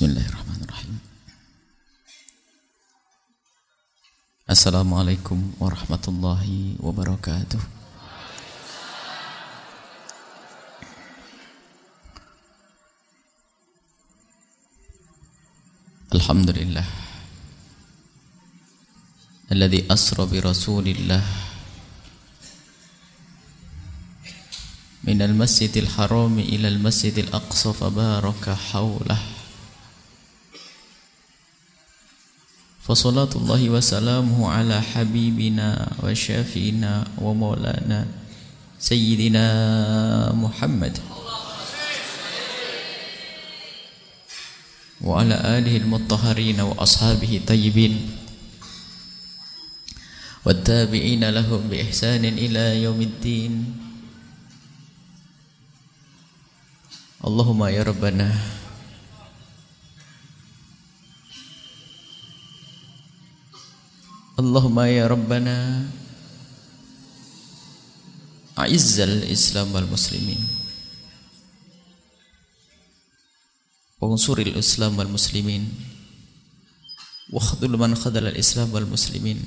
بسم الله الرحمن الرحيم. السلام عليكم ورحمة الله وبركاته. الحمد لله الذي أسرى برسول الله من المسجد الحرام إلى المسجد الأقصى فبارك حوله. فصلاة الله وسلامه على حبيبنا وشافينا ومولانا سيدنا محمد وعلى آله المطهرين وأصحابه الطيبين والتابعين لهم بإحسان إلى يوم الدين. اللهم يا ربنا Allahumma ya Rabbana A'izzal Islam wal Muslimin. Wansuril Islam wal Muslimin. Wakhdul man khadal Islam wal Muslimin.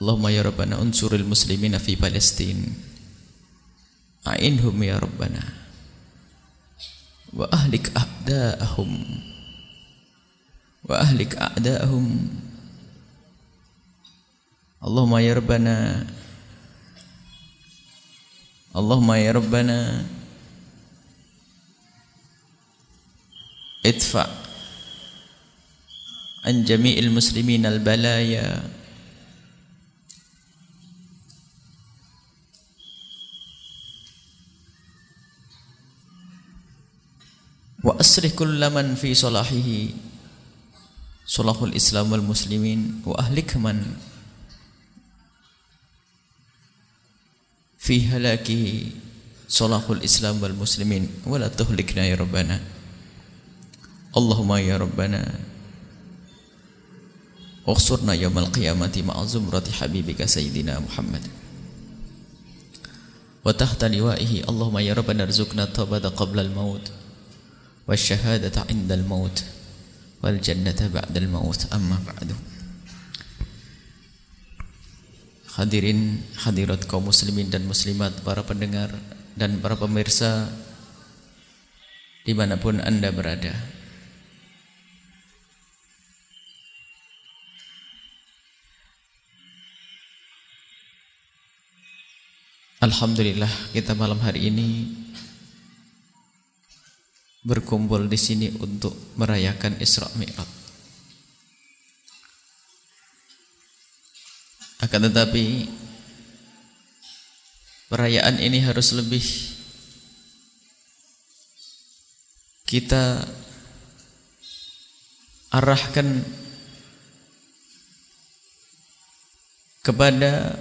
Allahumma ya Rabbana Unsuril Muslimina fi Palestin. A'inhum ya Rabbana. Wa ahlik a'da'ahum. Wa ahlik a'da'ahum. اللهم يا ربنا اللهم يا ربنا ادفع عن جميع المسلمين البلايا. وأصلح كل من في صلاحه صلاح الإسلام والمسلمين وأهلك من في هلاكه صلاح الإسلام والمسلمين. ولا تهلكنا يا ربنا. اللهم يا ربنا واغسرنا يوم القيامة مع زمرة حبيبك سيدنا محمد. وتحت لوائه اللهم يا ربنا ارزقنا التوبة قبل الموت والشهادة عند الموت والجنة بعد الموت. أما بعد. Hadirin hadirat kaum muslimin dan muslimat Para pendengar dan para pemirsa Di mana pun anda berada Alhamdulillah kita malam hari ini berkumpul di sini untuk merayakan Isra Mi'raj. Akan tetapi perayaan ini harus lebih kita arahkan kepada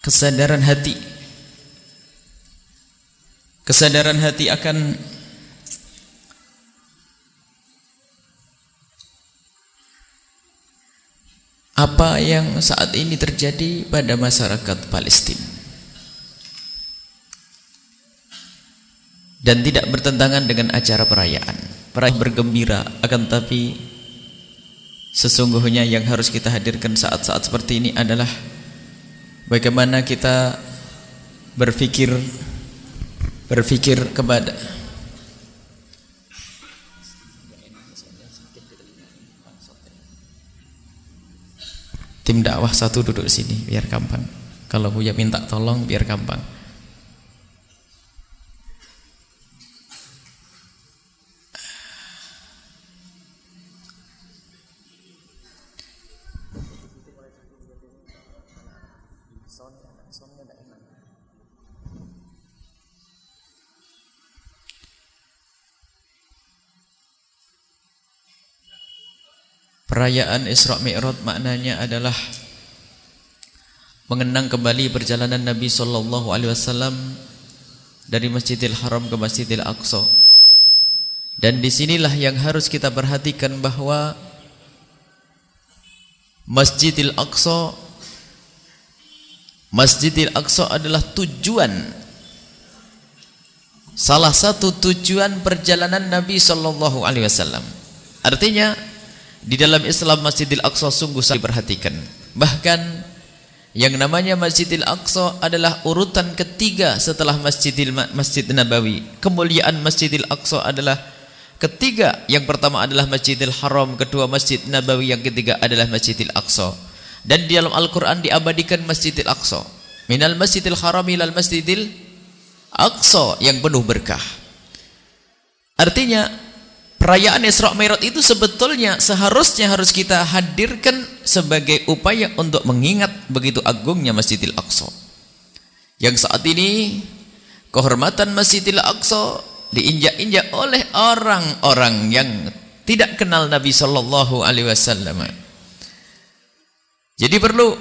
kesadaran hati. Kesadaran hati akan apa yang saat ini terjadi pada masyarakat Palestina dan tidak bertentangan dengan acara perayaan. Perayaan bergembira akan tapi sesungguhnya yang harus kita hadirkan saat-saat seperti ini adalah bagaimana kita berpikir berpikir kepada Tim dakwah satu duduk sini biar gampang. Kalau Buya minta tolong biar gampang. Perayaan Isra Mi'raj maknanya adalah mengenang kembali perjalanan Nabi sallallahu alaihi wasallam dari Masjidil Haram ke Masjidil Aqsa. Dan di sinilah yang harus kita perhatikan bahwa Masjidil Aqsa Masjidil Aqsa adalah tujuan salah satu tujuan perjalanan Nabi sallallahu alaihi wasallam. Artinya di dalam Islam Masjidil Aqsa sungguh sangat diperhatikan. Bahkan yang namanya Masjidil Aqsa adalah urutan ketiga setelah Masjidil Masjid Nabawi. Kemuliaan Masjidil Aqsa adalah ketiga. Yang pertama adalah Masjidil Haram, kedua Masjid Nabawi, yang ketiga adalah Masjidil Aqsa. Dan di dalam Al-Quran diabadikan Masjidil Aqsa. Minal Masjidil Haram ilal Masjidil Aqsa yang penuh berkah. Artinya perayaan Isra Mi'raj itu sebetulnya seharusnya harus kita hadirkan sebagai upaya untuk mengingat begitu agungnya Masjidil Aqsa. Yang saat ini kehormatan Masjidil Aqsa diinjak-injak oleh orang-orang yang tidak kenal Nabi sallallahu alaihi wasallam. Jadi perlu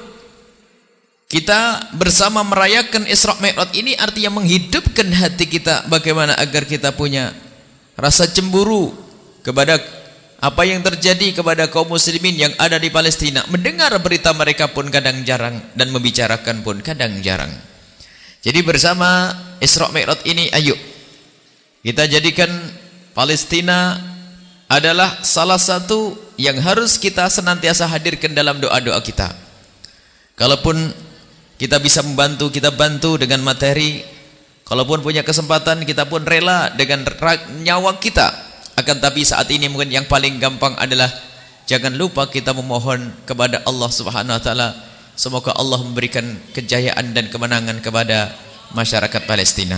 kita bersama merayakan Isra Mi'raj ini artinya menghidupkan hati kita bagaimana agar kita punya rasa cemburu kepada apa yang terjadi kepada kaum muslimin yang ada di Palestina. Mendengar berita mereka pun kadang jarang dan membicarakan pun kadang jarang. Jadi bersama Isra Mi'raj ini ayo kita jadikan Palestina adalah salah satu yang harus kita senantiasa hadirkan dalam doa-doa kita. Kalaupun kita bisa membantu, kita bantu dengan materi. Kalaupun punya kesempatan, kita pun rela dengan nyawa kita. Akan tapi saat ini mungkin yang paling gampang adalah jangan lupa kita memohon kepada Allah Subhanahu wa taala semoga Allah memberikan kejayaan dan kemenangan kepada masyarakat Palestina.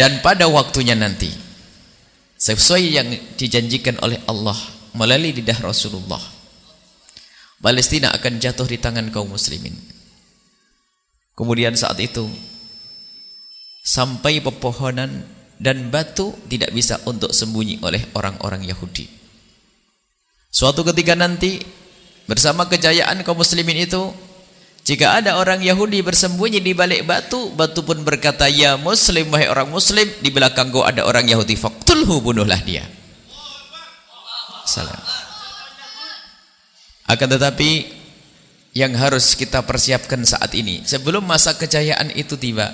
Dan pada waktunya nanti sesuai yang dijanjikan oleh Allah melalui lidah Rasulullah Palestina akan jatuh di tangan kaum muslimin kemudian saat itu sampai pepohonan dan batu tidak bisa untuk sembunyi oleh orang-orang Yahudi suatu ketika nanti bersama kejayaan kaum muslimin itu jika ada orang Yahudi bersembunyi di balik batu, batu pun berkata, "Ya Muslim, wahai orang Muslim, di belakang kau ada orang Yahudi, faqtulhu bunuhlah dia." Salam. Akan tetapi yang harus kita persiapkan saat ini, sebelum masa kejayaan itu tiba,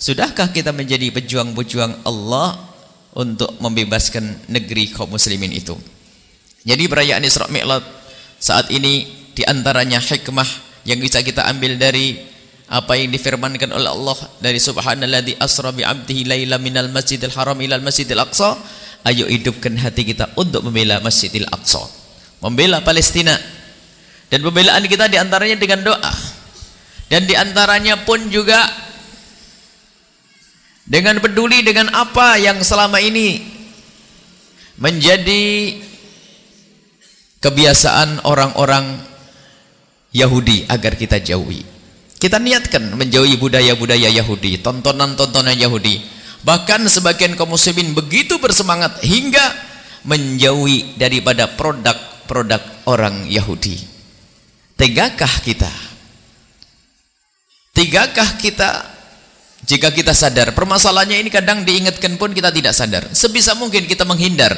sudahkah kita menjadi pejuang-pejuang Allah untuk membebaskan negeri kaum muslimin itu? Jadi perayaan Isra Mi'raj saat ini di antaranya hikmah yang bisa kita ambil dari apa yang difirmankan oleh Allah dari subhanalladzi asra bi 'abdihi laila minal masjidil haram ilal masjidil aqsa ayo hidupkan hati kita untuk membela masjidil aqsa. Membela Palestina. Dan pembelaan kita di antaranya dengan doa. Dan di antaranya pun juga dengan peduli dengan apa yang selama ini menjadi kebiasaan orang-orang Yahudi agar kita jauhi. Kita niatkan menjauhi budaya-budaya Yahudi, tontonan-tontonan Yahudi. Bahkan sebagian kaum muslimin begitu bersemangat hingga menjauhi daripada produk-produk orang Yahudi. Tegakah kita? Tegakah kita jika kita sadar permasalahannya ini kadang diingatkan pun kita tidak sadar. Sebisa mungkin kita menghindar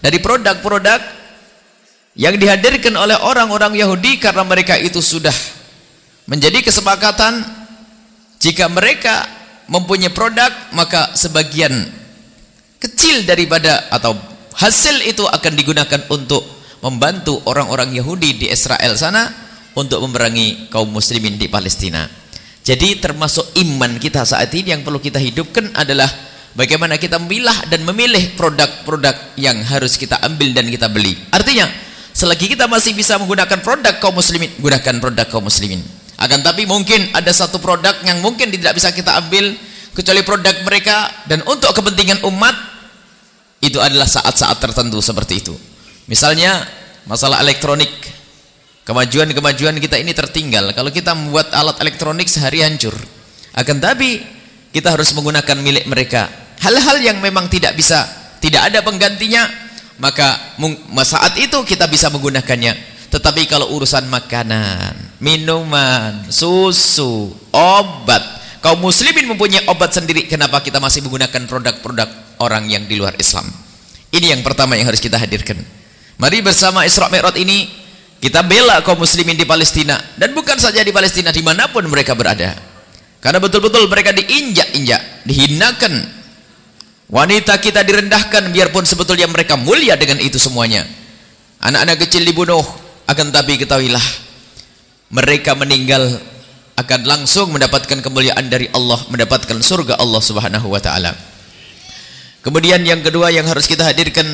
dari produk-produk yang dihadirkan oleh orang-orang Yahudi karena mereka itu sudah menjadi kesepakatan jika mereka mempunyai produk maka sebagian kecil daripada atau hasil itu akan digunakan untuk membantu orang-orang Yahudi di Israel sana untuk memerangi kaum muslimin di Palestina jadi termasuk iman kita saat ini yang perlu kita hidupkan adalah bagaimana kita memilah dan memilih produk-produk yang harus kita ambil dan kita beli. Artinya selagi kita masih bisa menggunakan produk kaum muslimin gunakan produk kaum muslimin. Akan tapi mungkin ada satu produk yang mungkin tidak bisa kita ambil kecuali produk mereka dan untuk kepentingan umat itu adalah saat-saat tertentu seperti itu. Misalnya masalah elektronik kemajuan-kemajuan kita ini tertinggal. Kalau kita membuat alat elektronik sehari hancur. Akan tapi kita harus menggunakan milik mereka. Hal-hal yang memang tidak bisa tidak ada penggantinya maka saat itu kita bisa menggunakannya. Tetapi kalau urusan makanan minuman susu obat kaum muslimin mempunyai obat sendiri kenapa kita masih menggunakan produk-produk orang yang di luar Islam? Ini yang pertama yang harus kita hadirkan. Mari bersama Isra Mi'raj ini kita bela kaum muslimin di Palestina. Dan bukan saja di Palestina di mana pun mereka berada. Karena betul-betul mereka diinjak-injak dihinakan. Wanita kita direndahkan biarpun sebetulnya mereka mulia dengan itu semuanya. Anak-anak kecil dibunuh akan tapi ketahuilah mereka meninggal akan langsung mendapatkan kemuliaan dari Allah mendapatkan surga Allah subhanahu wa ta'ala. Kemudian yang kedua yang harus kita hadirkan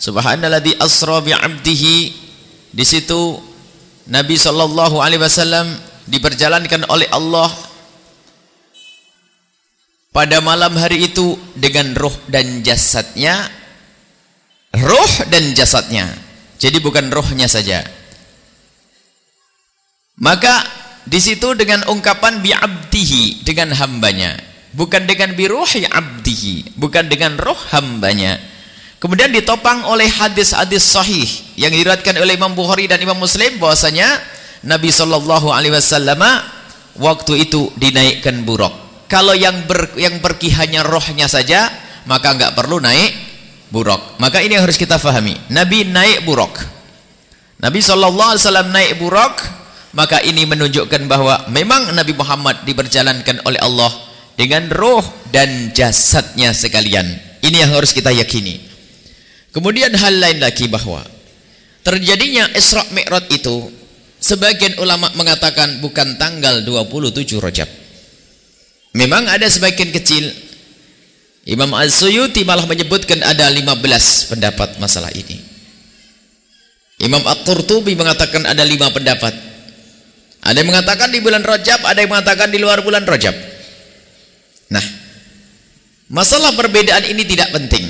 subhanalladzi asra bi'abdihi di situ Nabi sallallahu alaihi wasallam diperjalankan oleh Allah pada malam hari itu dengan roh dan jasadnya. Roh dan jasadnya. Jadi bukan rohnya saja. Maka di situ dengan ungkapan bi abdihi dengan hambanya. Bukan dengan bi ruhi abdihi bukan dengan roh hambanya Kemudian ditopang oleh hadis-hadis sahih yang diriwayatkan oleh Imam Bukhari dan Imam Muslim bahwasanya Nabi sallallahu alaihi wasallam waktu itu dinaikkan buruk. Kalau yang ber, yang pergi hanya rohnya saja, maka enggak perlu naik buruk. Maka ini yang harus kita fahami. Nabi naik buruk. Nabi sallallahu alaihi wasallam naik buruk, maka ini menunjukkan bahwa memang Nabi Muhammad diperjalankan oleh Allah dengan roh dan jasadnya sekalian. Ini yang harus kita yakini. Kemudian hal lain lagi bahwa terjadinya Isra Mi'raj itu sebagian ulama mengatakan bukan tanggal 27 Rajab. Memang ada sebagian kecil Imam Al-Suyuti malah menyebutkan ada 15 pendapat masalah ini. Imam At-Turtubi mengatakan ada 5 pendapat. Ada yang mengatakan di bulan Rajab, ada yang mengatakan di luar bulan Rajab. Nah, masalah perbedaan ini tidak penting.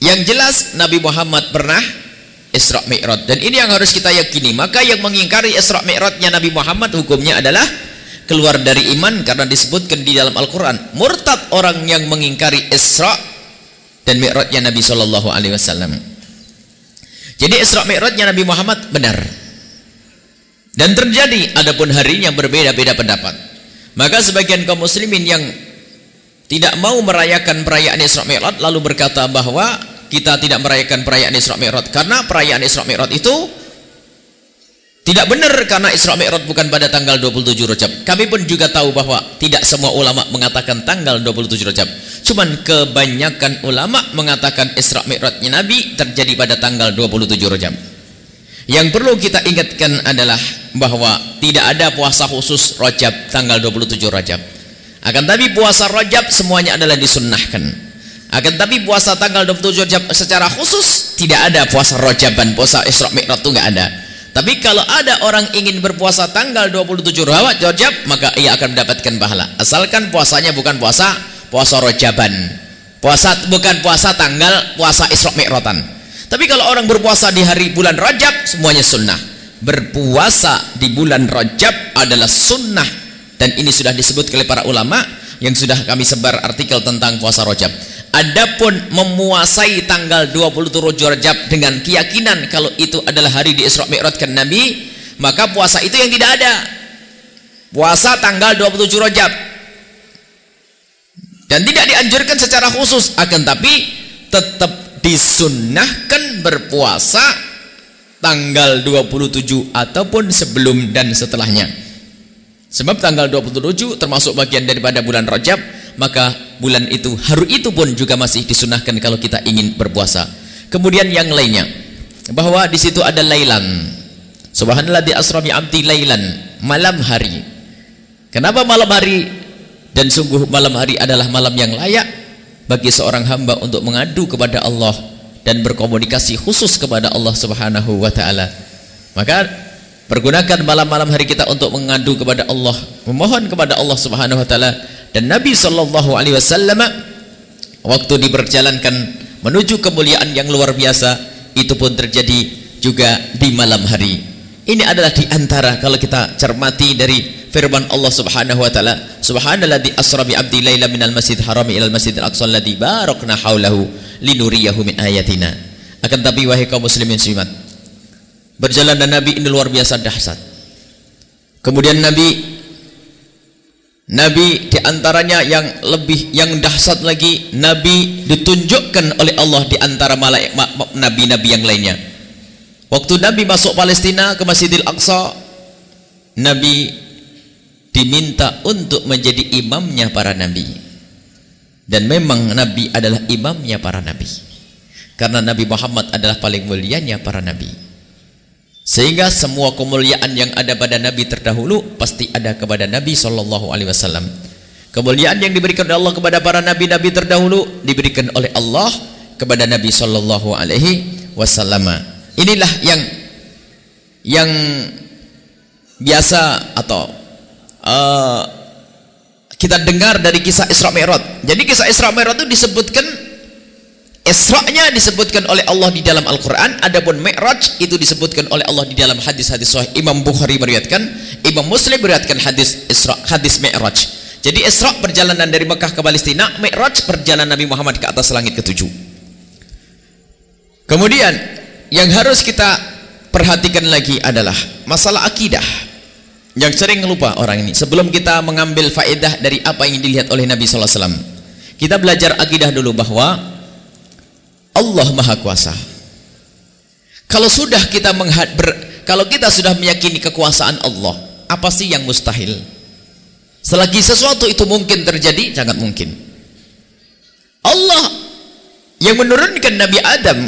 Yang jelas Nabi Muhammad pernah Isra Mi'raj dan ini yang harus kita yakini. Maka yang mengingkari Isra Mi'rajnya Nabi Muhammad hukumnya adalah keluar dari iman karena disebutkan di dalam Al-Qur'an. Murtad orang yang mengingkari Isra dan Mi'rajnya Nabi sallallahu alaihi wasallam. Jadi Isra Mi'rajnya Nabi Muhammad benar. Dan terjadi adapun harinya berbeda-beda pendapat. Maka sebagian kaum muslimin yang tidak mau merayakan perayaan Isra Mi'raj lalu berkata bahwa kita tidak merayakan perayaan Isra Mi'raj karena perayaan Isra Mi'raj itu tidak benar karena Isra Mi'raj bukan pada tanggal 27 Rajab. Kami pun juga tahu bahwa tidak semua ulama mengatakan tanggal 27 Rajab. Cuman kebanyakan ulama mengatakan Isra Mi'rajnya Nabi terjadi pada tanggal 27 Rajab. Yang perlu kita ingatkan adalah bahwa tidak ada puasa khusus Rajab tanggal 27 Rajab. Akan tapi puasa Rajab semuanya adalah disunnahkan. Akan tapi puasa tanggal 27 Rajab secara khusus tidak ada puasa Rajaban, puasa Isra Mi'raj itu enggak ada. Tapi kalau ada orang ingin berpuasa tanggal 27 Rajab, maka ia akan mendapatkan pahala. Asalkan puasanya bukan puasa puasa Rajaban. Puasa bukan puasa tanggal puasa Isra Mi'rajan. Tapi kalau orang berpuasa di hari bulan Rajab, semuanya sunnah. Berpuasa di bulan Rajab adalah sunnah dan ini sudah disebut oleh para ulama yang sudah kami sebar artikel tentang puasa Rajab. Adapun memuasai tanggal 27 Rajab dengan keyakinan kalau itu adalah hari di Isra Mi'rajkan Nabi, maka puasa itu yang tidak ada. Puasa tanggal 27 Rajab. Dan tidak dianjurkan secara khusus, akan tapi tetap disunnahkan berpuasa tanggal 27 ataupun sebelum dan setelahnya. Sebab tanggal 27 termasuk bagian daripada bulan Rajab, maka bulan itu, hari itu pun juga masih disunahkan kalau kita ingin berpuasa. Kemudian yang lainnya, bahwa di situ ada lailan. Subhanallah di asrami abdi lailan, malam hari. Kenapa malam hari? Dan sungguh malam hari adalah malam yang layak bagi seorang hamba untuk mengadu kepada Allah dan berkomunikasi khusus kepada Allah Subhanahu wa taala. Maka Pergunakan malam-malam hari kita untuk mengadu kepada Allah, memohon kepada Allah Subhanahu wa taala dan Nabi sallallahu alaihi wasallam waktu diperjalankan menuju kemuliaan yang luar biasa itu pun terjadi juga di malam hari. Ini adalah di antara kalau kita cermati dari firman Allah Subhanahu wa taala, subhanalladzi asra bi 'abdi laila minal masjidil harami ilal masjidil aqsa alladzi barakna haulahu linuriyahu min ayatina. Akan tapi wahai kaum muslimin muslimat, berjalan dan Nabi ini luar biasa dahsyat kemudian Nabi Nabi di antaranya yang lebih yang dahsyat lagi Nabi ditunjukkan oleh Allah di antara nabi-nabi yang lainnya Waktu Nabi masuk Palestina ke Masjidil Aqsa, Nabi diminta untuk menjadi imamnya para nabi. Dan memang Nabi adalah imamnya para nabi. Karena Nabi Muhammad adalah paling mulianya para nabi. Sehingga semua kemuliaan yang ada pada nabi terdahulu pasti ada kepada Nabi sallallahu alaihi wasallam. Kemuliaan yang diberikan oleh Allah kepada para nabi-nabi terdahulu diberikan oleh Allah kepada Nabi sallallahu alaihi wasallam. Inilah yang yang biasa atau uh, kita dengar dari kisah Isra Mi'raj. Jadi kisah Isra Mi'raj itu disebutkan Isra-nya disebutkan oleh Allah di dalam Al-Qur'an, adapun Mi'raj itu disebutkan oleh Allah di dalam hadis-hadis sahih. Imam Bukhari meriwayatkan, Imam Muslim meriwayatkan hadis Isra, hadis Mi'raj. Jadi Isra perjalanan dari Mekah ke Palestina, Mi'raj perjalanan Nabi Muhammad ke atas langit ketujuh. Kemudian yang harus kita perhatikan lagi adalah masalah akidah yang sering lupa orang ini sebelum kita mengambil faedah dari apa yang dilihat oleh Nabi SAW kita belajar akidah dulu bahwa Allah Maha Kuasa. Kalau sudah kita ber, kalau kita sudah meyakini kekuasaan Allah apa sih yang mustahil? Selagi sesuatu itu mungkin terjadi sangat mungkin. Allah yang menurunkan Nabi Adam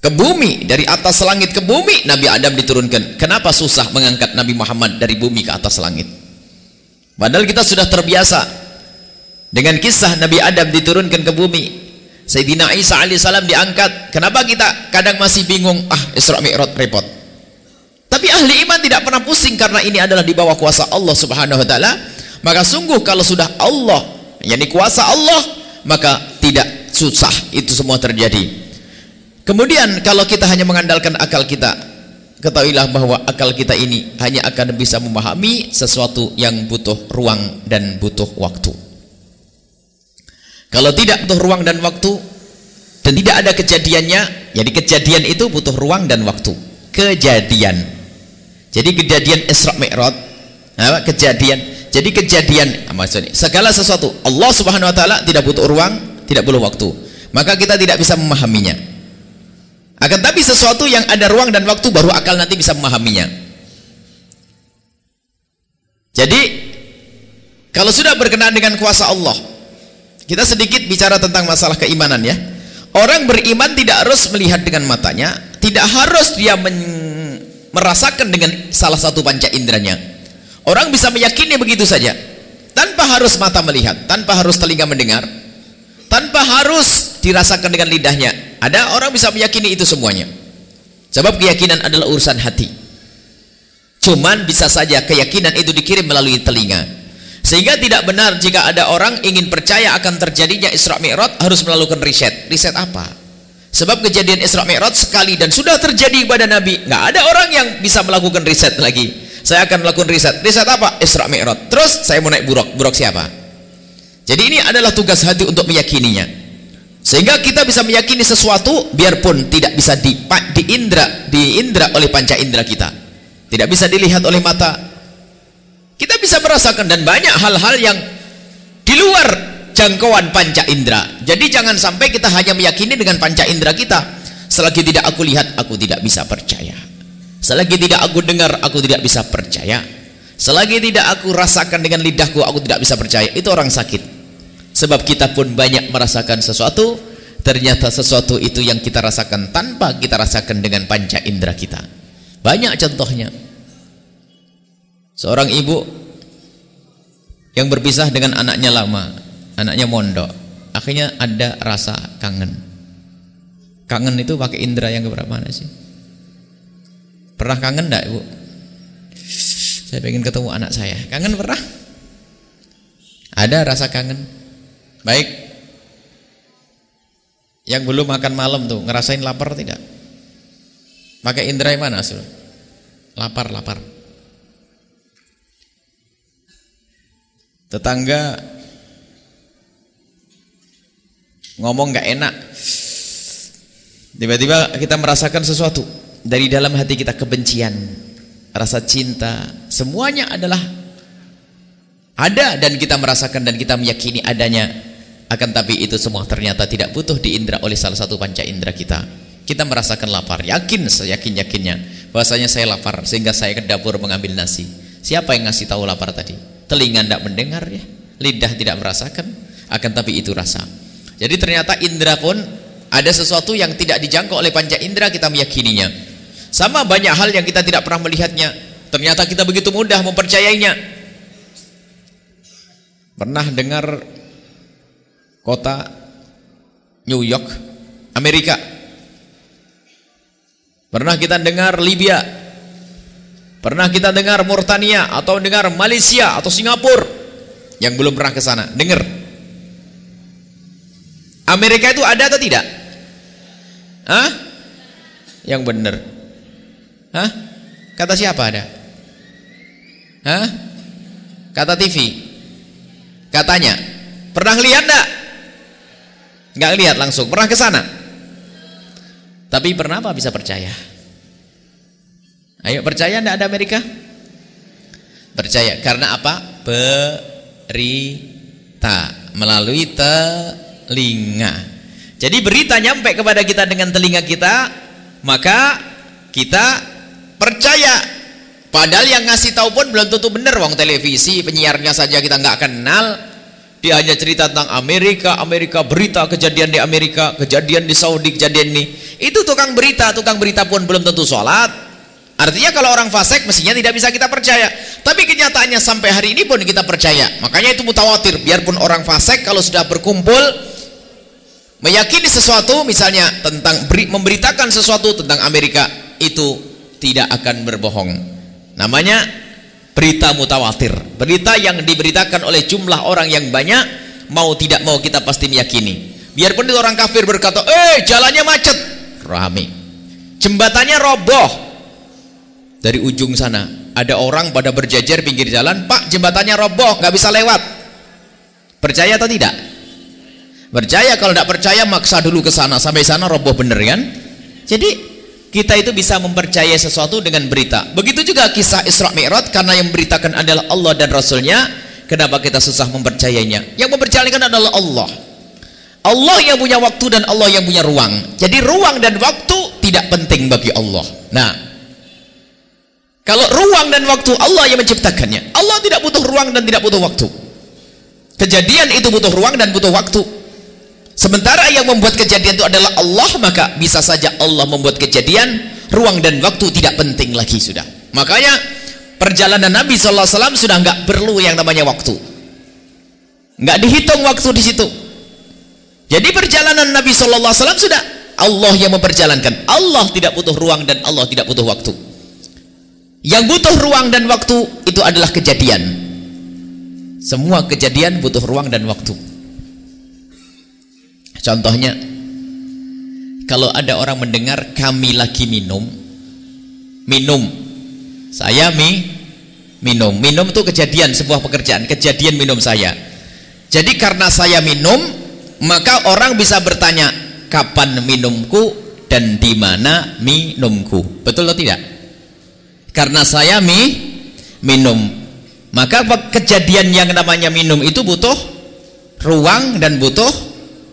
ke bumi dari atas langit ke bumi Nabi Adam diturunkan. Kenapa susah mengangkat Nabi Muhammad dari bumi ke atas langit? Padahal kita sudah terbiasa. Dengan kisah Nabi Adam diturunkan ke bumi Sayyidina Isa alaihissalam diangkat. Kenapa kita kadang masih bingung? Ah Isra Mi'raj repot. Tapi ahli iman tidak pernah pusing karena ini adalah di bawah kuasa Allah subhanahu wa ta'ala. Maka sungguh kalau sudah Allah yakni kuasa Allah maka tidak susah itu semua terjadi. Kemudian kalau kita hanya mengandalkan akal kita, ketahuilah bahwa akal kita ini hanya akan bisa memahami sesuatu yang butuh ruang dan butuh waktu. Kalau tidak butuh ruang dan waktu dan tidak ada kejadiannya, jadi kejadian itu butuh ruang dan waktu. Kejadian. Jadi kejadian Isra Mi'raj, kejadian. Jadi kejadian maksudnya segala sesuatu Allah Subhanahu wa taala tidak butuh ruang, tidak butuh waktu. Maka kita tidak bisa memahaminya. Akan tapi sesuatu yang ada ruang dan waktu baru akal nanti bisa memahaminya. Jadi kalau sudah berkenaan dengan kuasa Allah, kita sedikit bicara tentang masalah keimanan ya. Orang beriman tidak harus melihat dengan matanya, tidak harus dia merasakan dengan salah satu panca inderanya. Orang bisa meyakini begitu saja, tanpa harus mata melihat, tanpa harus telinga mendengar, tanpa harus dirasakan dengan lidahnya ada orang bisa meyakini itu semuanya sebab keyakinan adalah urusan hati cuman bisa saja keyakinan itu dikirim melalui telinga sehingga tidak benar jika ada orang ingin percaya akan terjadinya Isra Mi'raj harus melakukan riset. Riset apa? Sebab kejadian Isra Mi'raj sekali dan sudah terjadi pada Nabi nggak ada orang yang bisa melakukan riset lagi. Saya akan melakukan riset. Riset apa? Isra Mi'raj. Terus saya mau naik buruk. Buruk siapa? Jadi ini adalah tugas hati untuk meyakininya. Sehingga kita bisa meyakini sesuatu biarpun tidak bisa di, diindra, diindra oleh panca indera kita. Tidak bisa dilihat oleh mata. Kita bisa merasakan dan banyak hal-hal yang di luar jangkauan panca indera. Jadi jangan sampai kita hanya meyakini dengan panca indera kita. Selagi tidak aku lihat, aku tidak bisa percaya. Selagi tidak aku dengar, aku tidak bisa percaya. Selagi tidak aku rasakan dengan lidahku, aku tidak bisa percaya. Itu orang sakit sebab kita pun banyak merasakan sesuatu ternyata sesuatu itu yang kita rasakan tanpa kita rasakan dengan panca indera kita banyak contohnya seorang ibu yang berpisah dengan anaknya lama anaknya mondok akhirnya ada rasa kangen kangen itu pakai indera yang keberapa sih pernah kangen enggak ibu saya pengen ketemu anak saya kangen pernah ada rasa kangen Baik. Yang belum makan malam tuh, ngerasain lapar tidak? Pakai indera yang mana, Sul? Lapar, lapar. Tetangga ngomong nggak enak. Tiba-tiba kita merasakan sesuatu dari dalam hati kita kebencian, rasa cinta, semuanya adalah ada dan kita merasakan dan kita meyakini adanya akan tapi itu semua ternyata tidak butuh diindra oleh salah satu panca indera kita Kita merasakan lapar, yakin seyakin-yakinnya bahwasanya saya lapar sehingga saya ke dapur mengambil nasi. Siapa yang ngasih tahu lapar tadi? Telinga tidak mendengar ya, lidah tidak merasakan, akan tapi itu rasa. Jadi ternyata indera pun ada sesuatu yang tidak dijangkau oleh panca indera kita meyakininya. Sama banyak hal yang kita tidak pernah melihatnya, ternyata kita begitu mudah mempercayainya. Pernah dengar kota New York, Amerika? Pernah kita dengar Libya? Pernah kita dengar Mauritania atau dengar Malaysia atau Singapura? Yang belum pernah ke sana, dengar. Amerika itu ada atau tidak? Hah? Yang benar. Hah? Kata siapa ada? Hah? Kata TV. Katanya. Pernah lihat enggak? Enggak lihat langsung. Pernah ke sana? Tapi pernah apa bisa percaya? Ayo percaya tidak ada Amerika? Percaya karena apa? Berita melalui telinga. Jadi berita nyampe kepada kita dengan telinga kita, maka kita percaya. Padahal yang ngasih tahu pun belum tentu benar, wong televisi penyiarnya saja kita nggak kenal. Dia hanya cerita tentang Amerika, Amerika berita kejadian di Amerika, kejadian di Saudi, kejadian ini. Itu tukang berita, tukang berita pun belum tentu sholat. Artinya kalau orang fasik mestinya tidak bisa kita percaya. Tapi kenyataannya sampai hari ini pun kita percaya. Makanya itu mutawatir. Biarpun orang fasik kalau sudah berkumpul meyakini sesuatu misalnya tentang memberitakan sesuatu tentang Amerika itu tidak akan berbohong. Namanya berita mutawatir berita yang diberitakan oleh jumlah orang yang banyak mau tidak mau kita pasti meyakini biarpun itu orang kafir berkata eh jalannya macet rame jembatannya roboh dari ujung sana. Ada orang pada berjajar pinggir jalan pak jembatannya roboh nggak bisa lewat. Percaya atau tidak? Percaya kalau tidak percaya maksa dulu ke sana. Sampai sana roboh bener kan? Jadi kita itu bisa mempercayai sesuatu dengan berita. Begitu juga kisah Isra Mi'raj karena yang memberitakan adalah Allah dan Rasulnya kenapa kita susah mempercayainya? Yang mempercayakan adalah Allah. Allah yang punya waktu dan Allah yang punya ruang. Jadi ruang dan waktu tidak penting bagi Allah. Nah kalau ruang dan waktu Allah yang menciptakannya Allah tidak butuh ruang dan tidak butuh waktu kejadian itu butuh ruang dan butuh waktu Sementara yang membuat kejadian itu adalah Allah, maka bisa saja Allah membuat kejadian, ruang dan waktu tidak penting lagi sudah. Makanya perjalanan Nabi SAW sudah nggak perlu yang namanya waktu. nggak dihitung waktu di situ. Jadi perjalanan Nabi SAW sudah Allah yang memperjalankan. Allah tidak butuh ruang dan Allah tidak butuh waktu. Yang butuh ruang dan waktu itu adalah kejadian. Semua kejadian butuh ruang dan waktu. Contohnya kalau ada orang mendengar kami lagi minum. Minum. Saya mi minum. Minum itu kejadian sebuah pekerjaan. Kejadian minum saya. Jadi karena saya minum maka orang bisa bertanya kapan minumku dan di mana minumku? Betul atau tidak karena saya mi minum. Maka kejadian yang namanya minum itu butuh ruang dan butuh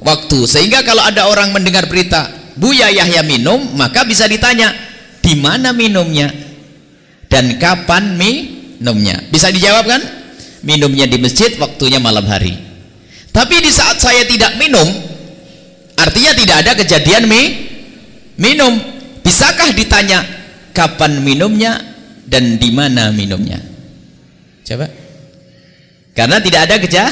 waktu. Sehingga kalau ada orang mendengar berita Buya Yahya minum maka bisa ditanya di mana minumnya? Dan kapan minumnya? Bisa dijawab kan? Minumnya di masjid waktunya malam hari. Tapi di saat saya tidak minum artinya tidak ada kejadian mi minum. Bisakah ditanya kapan minumnya dan di mana minumnya. Coba. Karena tidak ada kejah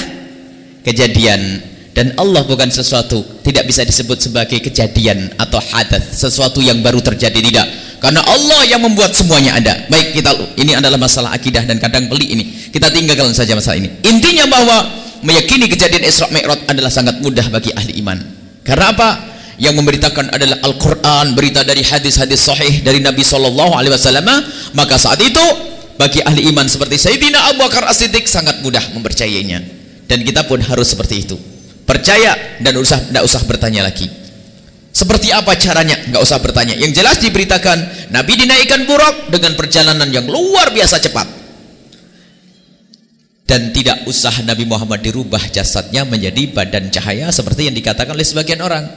kejadian. Dan Allah bukan sesuatu tidak bisa disebut sebagai kejadian atau hadas sesuatu yang baru terjadi tidak. Karena Allah yang membuat semuanya ada. Baik kita ini adalah masalah akidah dan kadang pelik ini. Kita tinggalkan saja masalah ini. Intinya bahwa meyakini kejadian Isra Mi'raj adalah sangat mudah bagi ahli iman. Karena apa yang memberitakan adalah Al-Quran berita dari hadis-hadis sahih dari Nabi Sallallahu Alaihi Wasallam. Maka saat itu bagi ahli iman seperti Sayyidina Abu Bakar As-Siddiq sangat mudah mempercayainya. Dan kita pun harus seperti itu. Percaya dan usah tidak usah bertanya lagi. Seperti apa caranya? Nggak usah bertanya. Yang jelas diberitakan Nabi dinaikkan buruk dengan perjalanan yang luar biasa cepat. Dan tidak usah Nabi Muhammad dirubah jasadnya menjadi badan cahaya seperti yang dikatakan oleh sebagian orang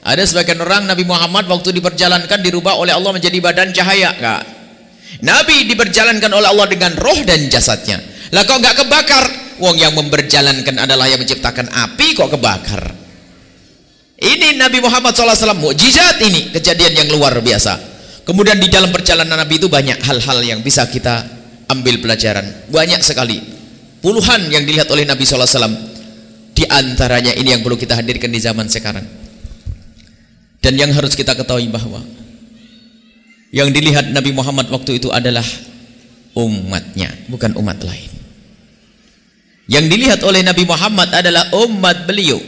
Ada sebagian orang Nabi Muhammad waktu diperjalankan dirubah oleh Allah menjadi badan cahaya, enggak? Nabi diperjalankan oleh Allah dengan roh dan jasadnya. Lah kok enggak kebakar? Wong yang memperjalankan adalah yang menciptakan api kok kebakar? Ini Nabi Muhammad SAW mukjizat ini kejadian yang luar biasa. Kemudian di dalam perjalanan Nabi itu banyak hal-hal yang bisa kita ambil pelajaran. Banyak sekali. Puluhan yang dilihat oleh Nabi SAW. Di antaranya ini yang perlu kita hadirkan di zaman sekarang. Dan yang harus kita ketahui bahwa yang dilihat Nabi Muhammad waktu itu adalah umatnya, bukan umat lain. Yang dilihat oleh Nabi Muhammad adalah umat beliau.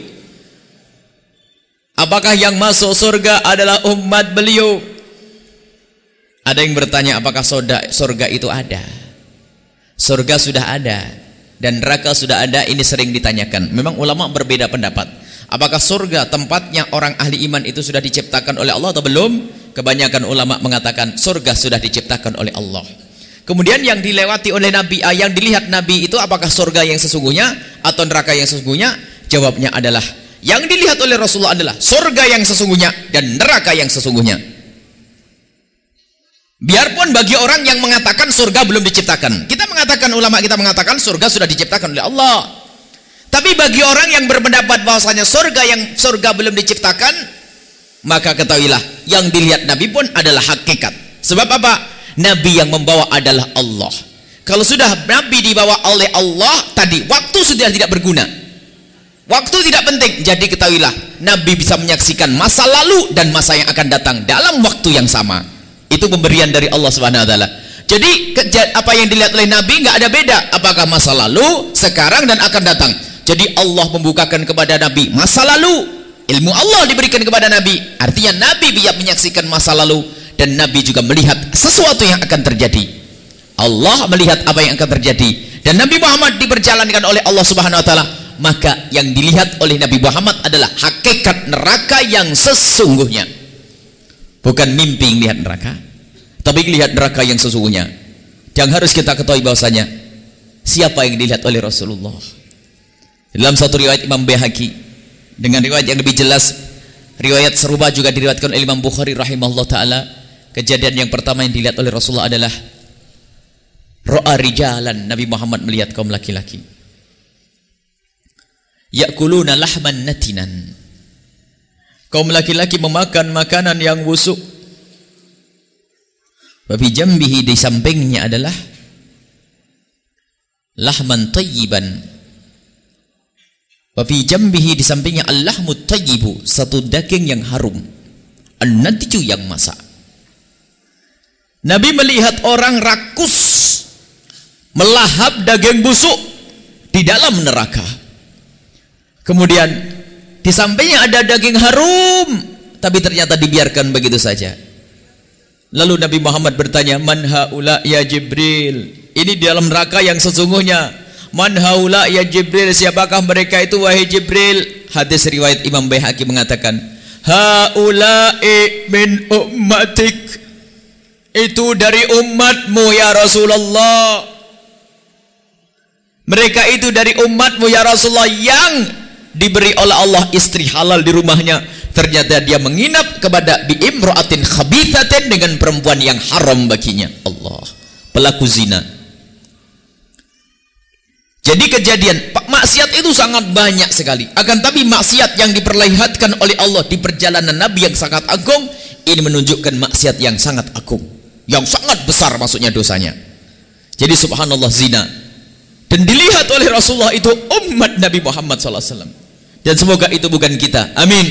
Apakah yang masuk surga adalah umat beliau? Ada yang bertanya apakah surga itu ada? Surga sudah ada dan neraka sudah ada ini sering ditanyakan. Memang ulama berbeda pendapat. Apakah surga tempatnya orang ahli iman itu sudah diciptakan oleh Allah atau belum? Kebanyakan ulama mengatakan surga sudah diciptakan oleh Allah. Kemudian yang dilewati oleh Nabi, ah, yang dilihat Nabi itu apakah surga yang sesungguhnya atau neraka yang sesungguhnya? Jawabnya adalah yang dilihat oleh Rasulullah adalah surga yang sesungguhnya dan neraka yang sesungguhnya. Biarpun bagi orang yang mengatakan surga belum diciptakan, kita mengatakan ulama kita mengatakan surga sudah diciptakan oleh Allah. Tapi bagi orang yang berpendapat bahwasanya surga yang surga belum diciptakan, maka ketahuilah yang dilihat Nabi pun adalah hakikat. Sebab apa? Nabi yang membawa adalah Allah. Kalau sudah Nabi dibawa oleh Allah tadi, waktu sudah tidak berguna. Waktu tidak penting. Jadi ketahuilah, Nabi bisa menyaksikan masa lalu dan masa yang akan datang dalam waktu yang sama. Itu pemberian dari Allah Subhanahu wa taala. Jadi apa yang dilihat oleh Nabi nggak ada beda apakah masa lalu, sekarang dan akan datang. Jadi Allah membukakan kepada Nabi masa lalu. Ilmu Allah diberikan kepada Nabi. Artinya Nabi biar menyaksikan masa lalu dan Nabi juga melihat sesuatu yang akan terjadi. Allah melihat apa yang akan terjadi dan Nabi Muhammad diperjalankan oleh Allah Subhanahu wa taala. Maka yang dilihat oleh Nabi Muhammad adalah hakikat neraka yang sesungguhnya. Bukan mimpi melihat neraka, tapi melihat neraka yang sesungguhnya. Yang harus kita ketahui bahwasanya siapa yang dilihat oleh Rasulullah dalam satu riwayat Imam Behaki dengan riwayat yang lebih jelas, riwayat serupa juga diriwayatkan oleh Imam Bukhari rahimahullah taala. Kejadian yang pertama yang dilihat oleh Rasulullah adalah ro'a rijalan Nabi Muhammad melihat kaum laki-laki. Yakuluna lahman natinan. Kaum laki-laki memakan makanan yang busuk. Wafi jambihi di sampingnya adalah lahman tayyiban Wa fi jambihi di sampingnya allahmut tayyibu, satu daging yang harum. An-natiju yang masak. Nabi melihat orang rakus melahap daging busuk di dalam neraka. Kemudian di sampingnya ada daging harum, tapi ternyata dibiarkan begitu saja. Lalu Nabi Muhammad bertanya, "Man haula ya Jibril?" Ini di dalam neraka yang sesungguhnya Man haula ya Jibril siapakah mereka itu wahai Jibril? Hadis riwayat Imam Baihaqi mengatakan Haula'i min ummatik. Itu dari umatmu ya Rasulullah. Mereka itu dari umatmu ya Rasulullah Yang diberi oleh Allah istri halal di rumahnya. Ternyata dia menginap kepada bi'imra'atin khabithatin Dengan perempuan yang haram baginya. Allah. Pelaku zina jadi kejadian maksiat itu sangat banyak sekali. Akan tapi maksiat yang diperlihatkan oleh Allah di perjalanan Nabi yang sangat agung ini menunjukkan maksiat yang sangat agung, yang sangat besar maksudnya dosanya. Jadi subhanallah zina dan dilihat oleh Rasulullah itu umat Nabi Muhammad SAW. Dan semoga itu bukan kita. Amin.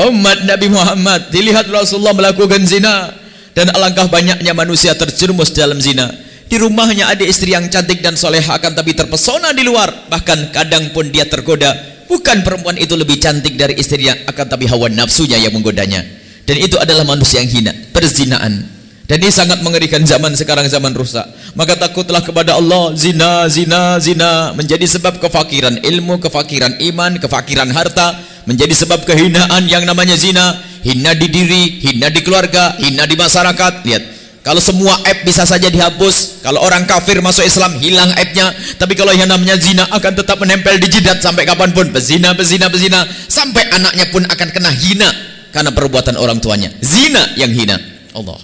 Umat Nabi Muhammad dilihat Rasulullah melakukan zina dan alangkah banyaknya manusia terjerumus dalam zina di rumahnya ada istri yang cantik dan soleha akan tapi terpesona di luar. Bahkan kadang pun dia tergoda. Bukan perempuan itu lebih cantik dari istrinya akan tapi hawa nafsunya yang menggodanya. Dan itu adalah manusia yang hina perzinaan. Dan ini sangat mengerikan zaman sekarang zaman rusak. Maka takutlah kepada Allah zina zina zina menjadi sebab kefakiran ilmu kefakiran iman kefakiran harta menjadi sebab kehinaan yang namanya zina. Hina di diri hina di keluarga hina di masyarakat. Lihat Kalau semua aib bisa saja dihapus. Kalau orang kafir masuk Islam hilang aibnya. Tapi kalau yang namanya zina akan tetap menempel di jidat sampai kapan pun. Bezina, bezina, bezina. Sampai anaknya pun akan kena hina. Karena perbuatan orang tuanya. Zina yang hina. Allah.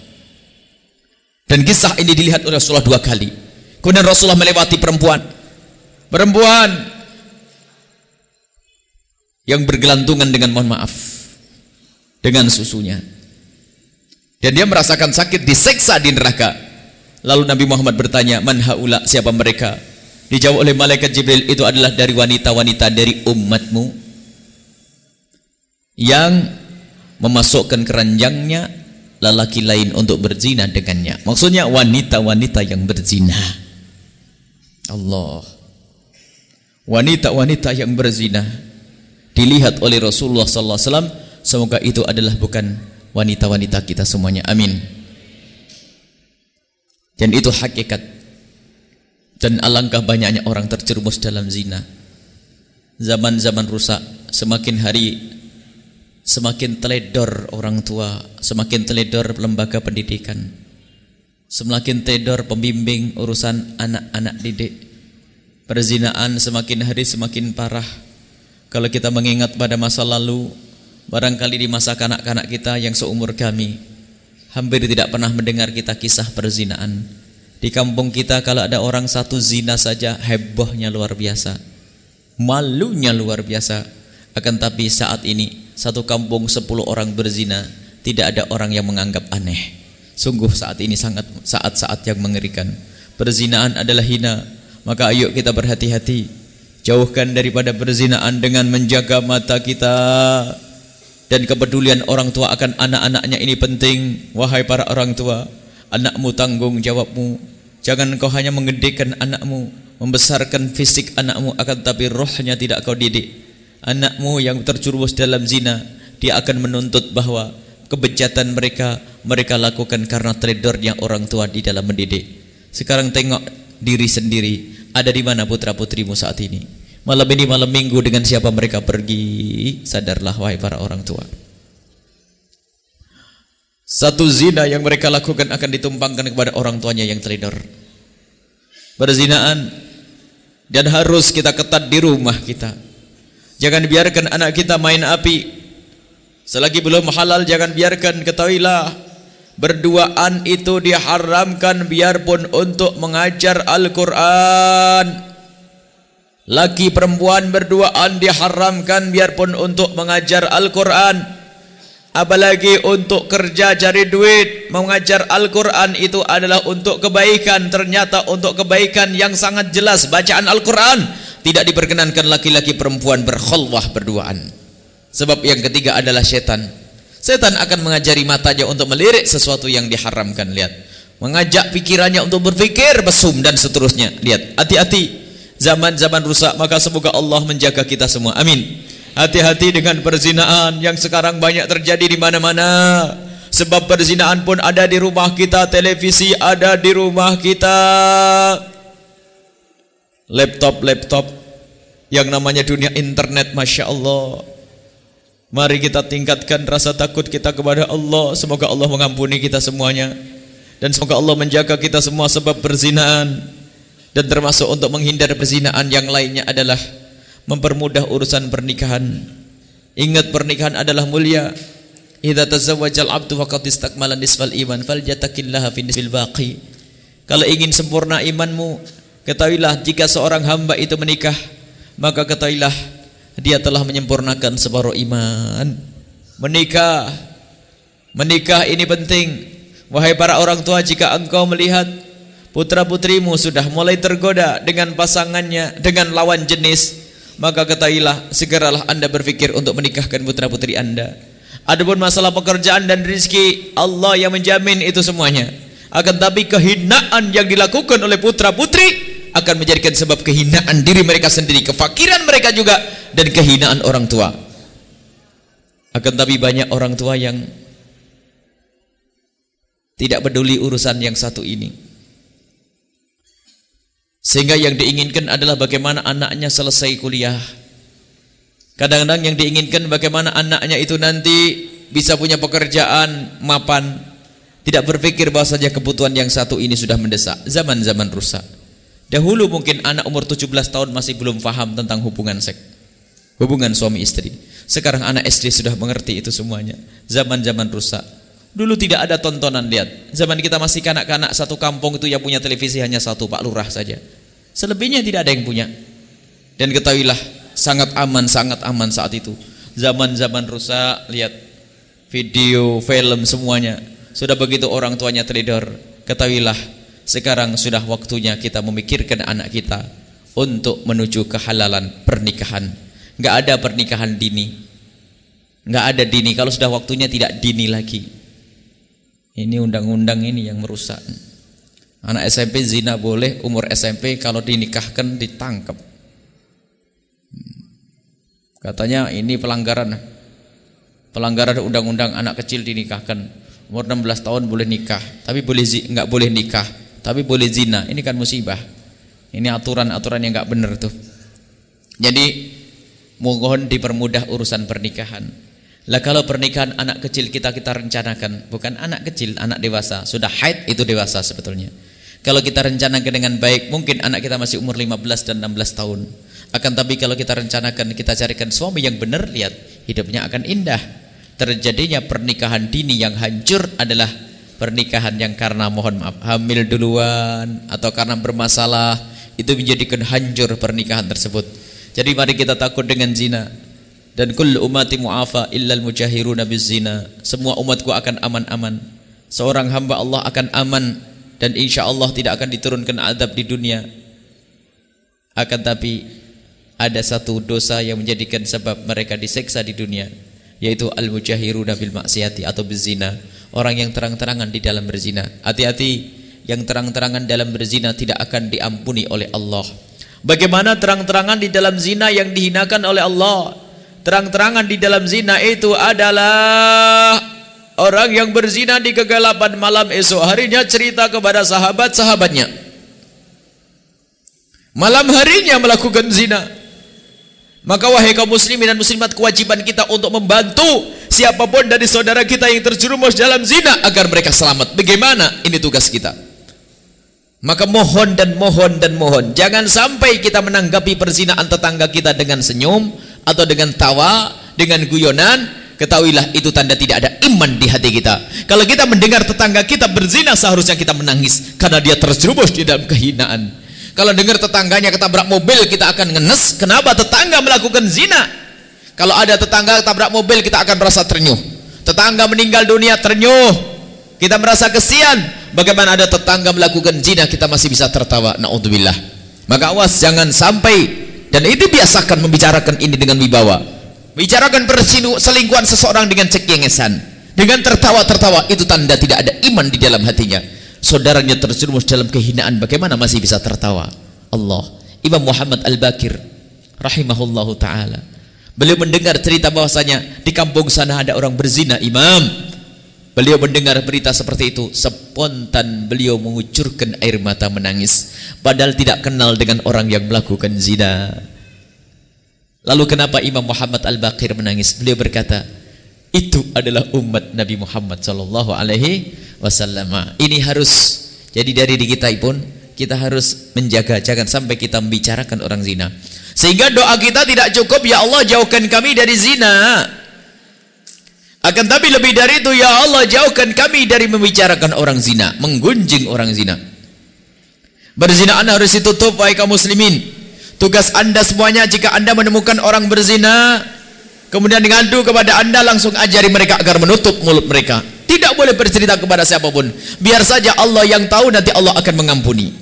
Dan kisah ini dilihat oleh Rasulullah dua kali. Kemudian Rasulullah melewati perempuan. Perempuan. Yang bergelantungan dengan mohon maaf. Dengan susunya. Dan dia merasakan sakit diseksa di neraka. Lalu Nabi Muhammad bertanya, "Man haula? Siapa mereka?" Dijawab oleh malaikat Jibril, "Itu adalah dari wanita-wanita dari umatmu yang memasukkan keranjangnya lelaki lain untuk berzina dengannya." Maksudnya wanita-wanita yang berzina. Allah. Wanita-wanita yang berzina dilihat oleh Rasulullah wasallam, semoga itu adalah bukan wanita-wanita kita semuanya. Amin. Dan itu hakikat. Dan alangkah banyaknya orang terjerumus dalam zina. Zaman-zaman rusak semakin hari semakin teledor orang tua semakin teledor lembaga pendidikan semakin teledor pembimbing urusan anak-anak didik. Perzinaan semakin hari semakin parah. Kalau kita mengingat pada masa lalu Barangkali di masa kanak-kanak kita yang seumur kami Hampir tidak pernah mendengar kita kisah perzinaan. Di kampung kita kalau ada orang satu zina saja Hebohnya luar biasa Malunya luar biasa. Akan tapi saat ini Satu kampung sepuluh orang berzina Tidak ada orang yang menganggap aneh. Sungguh saat ini sangat saat-saat yang mengerikan. Perzinaan adalah hina. Maka ayo kita berhati-hati. Jauhkan daripada perzinaan dengan menjaga mata kita dan kepedulian orang tua akan anak-anaknya ini penting. Wahai para orang tua anakmu tanggung jawabmu. Jangan kau hanya menggedekan anakmu membesarkan fisik anakmu akan tapi rohnya tidak kau didik. Anakmu yang terjerumus dalam zina dia akan menuntut bahwa kebejatan mereka mereka lakukan karena tredornya orang tua di dalam mendidik. Sekarang tengok diri sendiri ada di mana putra putrimu saat ini Malam ini malam minggu dengan siapa mereka pergi? Sadarlah wahai para orang tua. Satu zina yang mereka lakukan akan ditumpangkan kepada orang tuanya yang teledor Perzinaan Dan harus kita ketat di rumah kita. Jangan biarkan anak kita main api. Selagi belum halal jangan biarkan ketahuilah Berduaan itu diharamkan biarpun untuk mengajar Al-Quran Laki perempuan berduaan diharamkan biarpun untuk mengajar Al-Quran. Apalagi untuk kerja cari duit Mengajar Al-Quran itu adalah untuk kebaikan. Ternyata untuk kebaikan yang sangat jelas Bacaan Al-Quran. Tidak diperkenankan laki-laki perempuan berkhulwah berduaan. Sebab yang ketiga adalah setan. Setan akan mengajari matanya untuk melirik sesuatu yang diharamkan. Lihat. Mengajak pikirannya untuk berpikir besum dan seterusnya. Lihat. Hati-hati zaman-zaman rusak maka semoga Allah menjaga kita semua. Amin. Hati-hati dengan perzinaan yang sekarang banyak terjadi di mana-mana. Sebab perzinaan pun ada di rumah kita televisi ada di rumah kita. Laptop-laptop yang namanya dunia internet Masya Allah. Mari kita tingkatkan rasa takut kita kepada Allah. Semoga Allah mengampuni kita semuanya. Dan semoga Allah menjaga kita semua sebab perzinaan dan termasuk untuk menghindar perzinaan yang lainnya adalah mempermudah urusan pernikahan. Ingat pernikahan adalah mulia. Idza tazawwajal 'abdu faqad istakmala nisfal iman fi nisfil baqi. Kalau ingin sempurna imanmu, ketahuilah jika seorang hamba itu menikah, maka ketahuilah dia telah menyempurnakan separuh iman. Menikah Menikah ini penting. Wahai para orang tua, jika engkau melihat putra-putrimu sudah mulai tergoda dengan pasangannya, dengan lawan jenis, maka ketahuilah segeralah Anda berpikir untuk menikahkan putra-putri Anda. Adapun masalah pekerjaan dan rezeki, Allah yang menjamin itu semuanya. Akan tapi kehinaan yang dilakukan oleh putra-putri akan menjadikan sebab kehinaan diri mereka sendiri, kefakiran mereka juga dan kehinaan orang tua. Akan tapi banyak orang tua yang tidak peduli urusan yang satu ini. Sehingga yang diinginkan adalah bagaimana anaknya selesai kuliah. Kadang-kadang yang diinginkan bagaimana anaknya itu nanti bisa punya pekerjaan mapan. Tidak berpikir bahwa saja kebutuhan yang satu ini sudah mendesak. Zaman-zaman rusak. Dahulu mungkin anak umur 17 tahun masih belum paham tentang hubungan seks. Hubungan suami istri. Sekarang anak SD sudah mengerti itu semuanya. Zaman-zaman rusak. Dulu tidak ada tontonan lihat. Zaman kita masih kanak-kanak satu kampung itu yang punya televisi hanya satu Pak Lurah saja. Selebihnya tidak ada yang punya. Dan ketahuilah sangat aman, sangat aman saat itu. Zaman-zaman rusak, lihat video, film semuanya sudah begitu orang tuanya teledor, ketahuilah sekarang sudah waktunya kita memikirkan anak kita untuk menuju kehalalan pernikahan. Enggak ada pernikahan dini. Enggak ada dini kalau sudah waktunya tidak dini lagi. Ini undang-undang ini yang merusak. Anak SMP zina boleh, umur SMP kalau dinikahkan ditangkap. Katanya ini pelanggaran. Pelanggaran undang-undang anak kecil dinikahkan. Umur 16 tahun boleh nikah tapi boleh enggak boleh nikah tapi boleh zina. Ini kan musibah. Ini aturan-aturan yang enggak benar tuh. Jadi mohon dipermudah urusan pernikahan lah kalau pernikahan anak kecil kita kita rencanakan bukan anak kecil anak dewasa. Sudah haid itu dewasa sebetulnya. Kalau kita rencanakan dengan baik mungkin anak kita masih umur 15 dan 16 tahun. Akan tapi kalau kita rencanakan kita carikan suami yang benar lihat hidupnya akan indah. Terjadinya pernikahan dini yang hancur adalah pernikahan yang karena mohon maaf hamil duluan atau karena bermasalah itu menjadikan hancur pernikahan tersebut. Jadi mari kita takut dengan zina dan kul umati mu'afa illal mujahiruna bizina. Semua umatku akan aman-aman. Seorang hamba Allah akan aman dan insya Allah tidak akan diturunkan adab di dunia. Akan tapi ada satu dosa yang menjadikan sebab mereka diseksa di dunia yaitu al-mujahiruna bil maksiati atau berzina orang yang terang-terangan di dalam berzina hati-hati yang terang-terangan dalam berzina tidak akan diampuni oleh Allah bagaimana terang-terangan di dalam zina yang dihinakan oleh Allah terang-terangan di dalam zina itu adalah orang yang berzina di kegelapan malam esok harinya cerita kepada sahabat-sahabatnya malam harinya melakukan zina maka wahai kaum muslimin dan muslimat kewajiban kita untuk membantu siapa pun dari saudara kita yang terjerumus dalam zina agar mereka selamat. Bagaimana? Ini tugas kita. Maka mohon dan mohon dan mohon jangan sampai kita menanggapi perzinaan tetangga kita dengan senyum atau dengan tawa, dengan guyonan. Ketahuilah itu tanda tidak ada iman di hati kita. Kalau kita mendengar tetangga kita berzina seharusnya kita menangis karena dia terjerumus di dalam kehinaan. Kalau dengar tetangganya ketabrak mobil kita akan ngenes. Kenapa tetangga melakukan zina? Kalau ada tetangga ketabrak mobil kita akan merasa ternyuh. Tetangga meninggal dunia ternyuh. Kita merasa kesian. Bagaimana ada tetangga melakukan zina kita masih bisa tertawa. Naudzubillah. Maka awas jangan sampai dan itu biasakan membicarakan ini dengan wibawa. Bicarakan perselingkuhan seseorang dengan cekengesan. Dengan tertawa-tertawa itu tanda tidak ada iman di dalam hatinya. Saudaranya terjerumus dalam kehinaan. Bagaimana masih bisa tertawa? Allah. Imam Muhammad Al-Bakir rahimahullahu taala. Beliau mendengar cerita bahwasanya di kampung sana ada orang berzina imam beliau mendengar berita seperti itu spontan beliau mengucurkan air mata menangis padahal tidak kenal dengan orang yang melakukan zina lalu kenapa Imam Muhammad Al-Bakir menangis beliau berkata itu adalah umat Nabi Muhammad sallallahu alaihi wasallam. Ini harus jadi dari diri kita pun kita harus menjaga jangan sampai kita membicarakan orang zina. Sehingga doa kita tidak cukup ya Allah jauhkan kami dari zina. Akan tapi lebih dari itu ya Allah jauhkan kami dari membicarakan orang zina, menggunjing orang zina. Berzinaan harus ditutup wahai kaum muslimin. Tugas Anda semuanya jika Anda menemukan orang berzina, kemudian ngadu kepada anda langsung ajari mereka agar menutup mulut mereka. Tidak boleh bercerita kepada siapa pun. Biar saja Allah yang tahu nanti Allah akan mengampuni.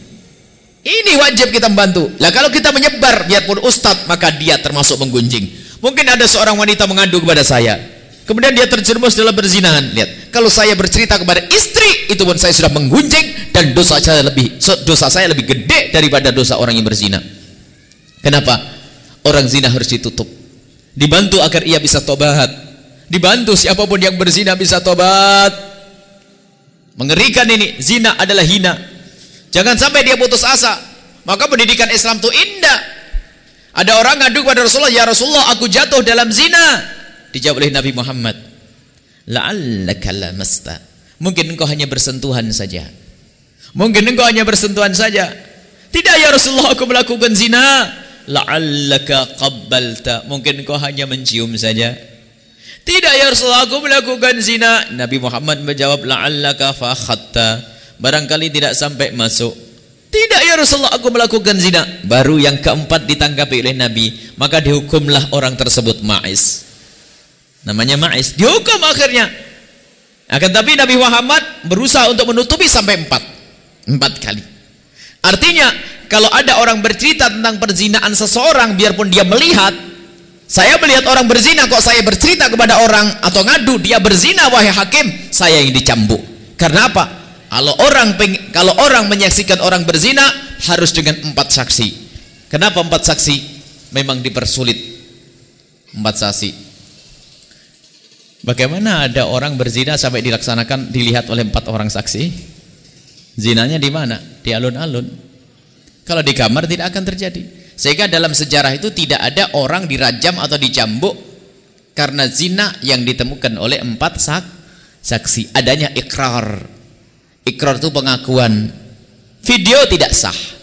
Ini wajib kita membantu. Lah kalau kita menyebar biarpun ustadz maka dia termasuk menggunjing. Mungkin ada seorang wanita mengadu kepada saya kemudian dia terjerumus dalam berzinahan lihat. Kalau saya bercerita kepada istri itu pun saya sudah menggunjing dan dosa saya lebih dosa saya lebih gede daripada dosa orang yang berzina. Kenapa? Orang zina harus ditutup. Dibantu agar ia bisa tobat. Dibantu siapa pun yang berzina bisa tobat. Mengerikan ini zina adalah hina. Jangan sampai dia putus asa. Maka pendidikan Islam itu indah. Ada orang ngadu kepada Rasulullah ya Rasulullah aku jatuh dalam zina dijawab oleh Nabi Muhammad la'allaka lamasta Mungkin engkau hanya bersentuhan saja. Mungkin engkau hanya bersentuhan saja. Tidak ya Rasulullah aku melakukan zina. La'allaka qabbalta. Mungkin engkau hanya mencium saja. Tidak ya Rasulullah aku melakukan zina. Nabi Muhammad menjawab la'allaka fakhatta. Barangkali tidak sampai masuk. Tidak ya Rasulullah aku melakukan zina. Baru yang keempat ditanggapi oleh Nabi. Maka dihukumlah orang tersebut ma'is. Namanya ma'is. Dihukum akhirnya. Akan tapi Nabi Muhammad berusaha untuk menutupi sampai empat. Empat kali. Artinya, kalau ada orang bercerita tentang perzinaan seseorang, biarpun dia melihat, saya melihat orang berzina, kok saya bercerita kepada orang atau ngadu, dia berzina, wahai hakim, saya yang dicambuk. Karena apa? Kalau orang kalau orang menyaksikan orang berzina, harus dengan empat saksi. Kenapa empat saksi? Memang dipersulit. Empat saksi. Bagaimana ada orang berzina sampai dilaksanakan dilihat oleh empat orang saksi? Zinanya di mana? Di alun-alun. Kalau di kamar tidak akan terjadi. Sehingga dalam sejarah itu tidak ada orang dirajam atau dicambuk karena zina yang ditemukan oleh empat sak saksi. Adanya ikrar. Ikrar itu pengakuan. Video tidak sah.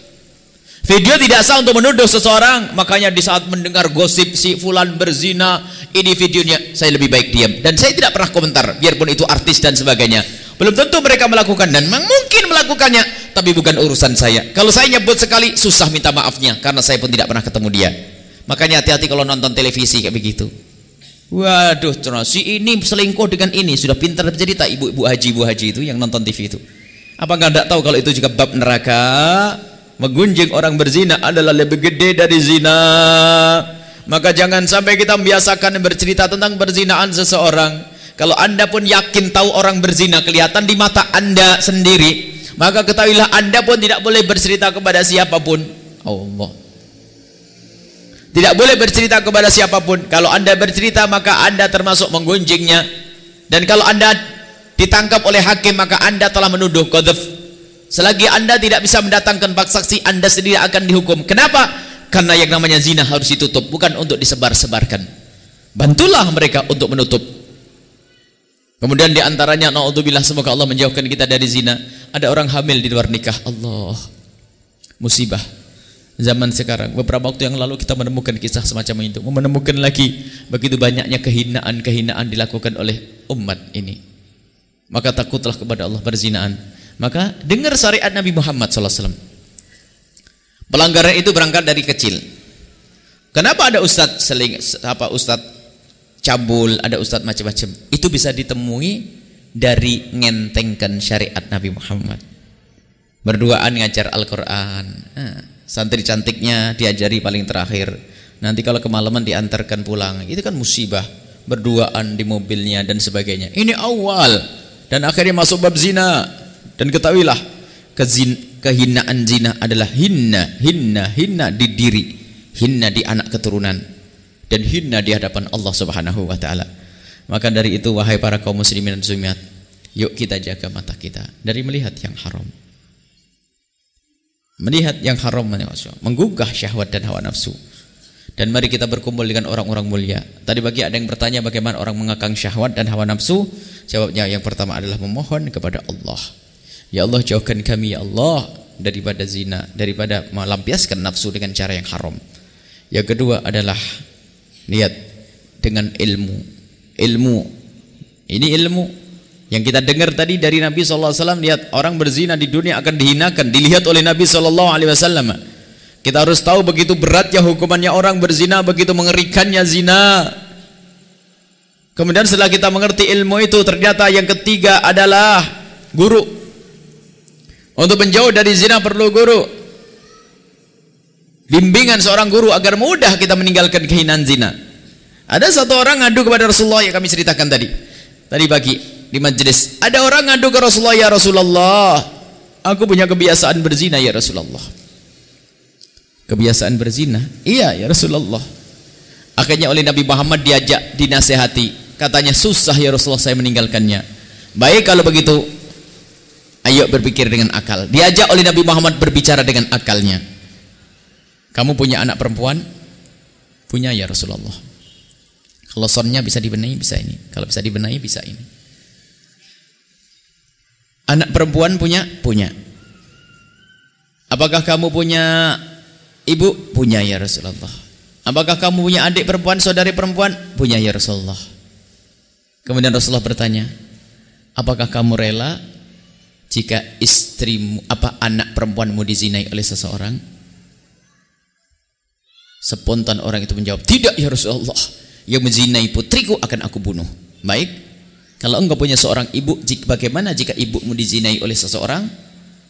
Video tidak sah untuk menuduh seseorang, makanya di saat mendengar gosip si fulan berzina, ini videonya, saya lebih baik diam. Dan saya tidak pernah komentar, biarpun itu artis dan sebagainya. Belum tentu mereka melakukan dan mungkin melakukannya, tapi bukan urusan saya. Kalau saya nyebut sekali, susah minta maafnya, karena saya pun tidak pernah ketemu dia. Makanya hati-hati kalau nonton televisi kayak begitu. Waduh, si ini selingkuh dengan ini, sudah pintar bercerita ibu-ibu haji, ibu haji itu yang nonton TV itu. Apakah anda tahu kalau itu juga bab neraka? Menggunjing orang berzina adalah lebih gede dari zina. Maka jangan sampai kita membiasakan bercerita tentang berzinaan seseorang. Kalau anda pun yakin tahu orang berzina kelihatan di mata anda sendiri, maka ketahuilah anda pun tidak boleh bercerita kepada siapa pun. Allah. Tidak boleh bercerita kepada siapa pun. Kalau anda bercerita maka anda termasuk menggunjingnya. Dan kalau anda ditangkap oleh hakim maka anda telah menuduh qadhaf Selagi anda tidak bisa mendatangkan saksi, anda sendiri akan dihukum. Kenapa? Karena yang namanya zina harus ditutup, bukan untuk disebar-sebarkan. Bantulah mereka untuk menutup. Kemudian di antaranya, naudzubillah semoga Allah menjauhkan kita dari zina. Ada orang hamil di luar nikah. Allah, musibah. Zaman sekarang, beberapa waktu yang lalu kita menemukan kisah semacam itu. Menemukan lagi begitu banyaknya kehinaan-kehinaan dilakukan oleh umat ini. Maka takutlah kepada Allah berzinaan. Maka dengar syariat Nabi Muhammad SAW. Pelanggaran itu berangkat dari kecil. Kenapa ada ustadz seling, apa ustadz cabul, ada ustadz macam-macam? Itu bisa ditemui dari ngentengkan syariat Nabi Muhammad. Berduaan ngajar Al-Quran. Nah, santri cantiknya diajari paling terakhir. Nanti kalau kemalaman diantarkan pulang. Itu kan musibah. Berduaan di mobilnya dan sebagainya. Ini awal. Dan akhirnya masuk bab zina. Dan ketahuilah kezin, kehinaan zina adalah hinna, hinna, hinna di diri, hinna di anak keturunan dan hinna di hadapan Allah Subhanahu wa taala. Maka dari itu wahai para kaum muslimin dan muslimat, yuk kita jaga mata kita dari melihat yang haram. Melihat yang haram menggugah syahwat dan hawa nafsu. Dan mari kita berkumpul dengan orang-orang mulia. Tadi bagi ada yang bertanya bagaimana orang mengekang syahwat dan hawa nafsu? Jawabnya yang pertama adalah memohon kepada Allah. Ya Allah jauhkan kami ya Allah daripada zina, daripada melampiaskan nafsu dengan cara yang haram. Yang kedua adalah lihat dengan ilmu. Ilmu. Ini ilmu yang kita dengar tadi dari Nabi sallallahu alaihi wasallam lihat orang berzina di dunia akan dihinakan, dilihat oleh Nabi sallallahu alaihi wasallam. Kita harus tahu begitu beratnya hukumannya orang berzina, begitu mengerikannya zina. Kemudian setelah kita mengerti ilmu itu ternyata yang ketiga adalah guru untuk menjauh dari zina perlu guru. Bimbingan seorang guru agar mudah kita meninggalkan kehinaan zina. Ada satu orang ngadu kepada Rasulullah yang kami ceritakan tadi. Tadi pagi di majlis. Ada orang ngadu ke Rasulullah, "Ya Rasulullah, aku punya kebiasaan berzina ya Rasulullah." Kebiasaan berzina? Iya ya Rasulullah. Akhirnya oleh Nabi Muhammad diajak dinasehati. Katanya susah ya Rasulullah saya meninggalkannya. Baik kalau begitu Ayo berpikir dengan akal. Diajak oleh Nabi Muhammad berbicara dengan akalnya. Kamu punya anak perempuan? Punya ya Rasulullah. Kalau sonnya bisa dibenahi, bisa ini. Kalau bisa dibenahi, bisa ini. Anak perempuan punya? Punya. Apakah kamu punya ibu? Punya ya Rasulullah. Apakah kamu punya adik perempuan, saudari perempuan? Punya ya Rasulullah. Kemudian Rasulullah bertanya, apakah kamu rela jika istrimu, apa anak perempuanmu dizinai oleh seseorang? Spontan orang itu menjawab, tidak ya Rasulullah. Yang menzinai putriku akan aku bunuh. Baik, kalau engkau punya seorang ibu, bagaimana jika ibumu dizinai oleh seseorang?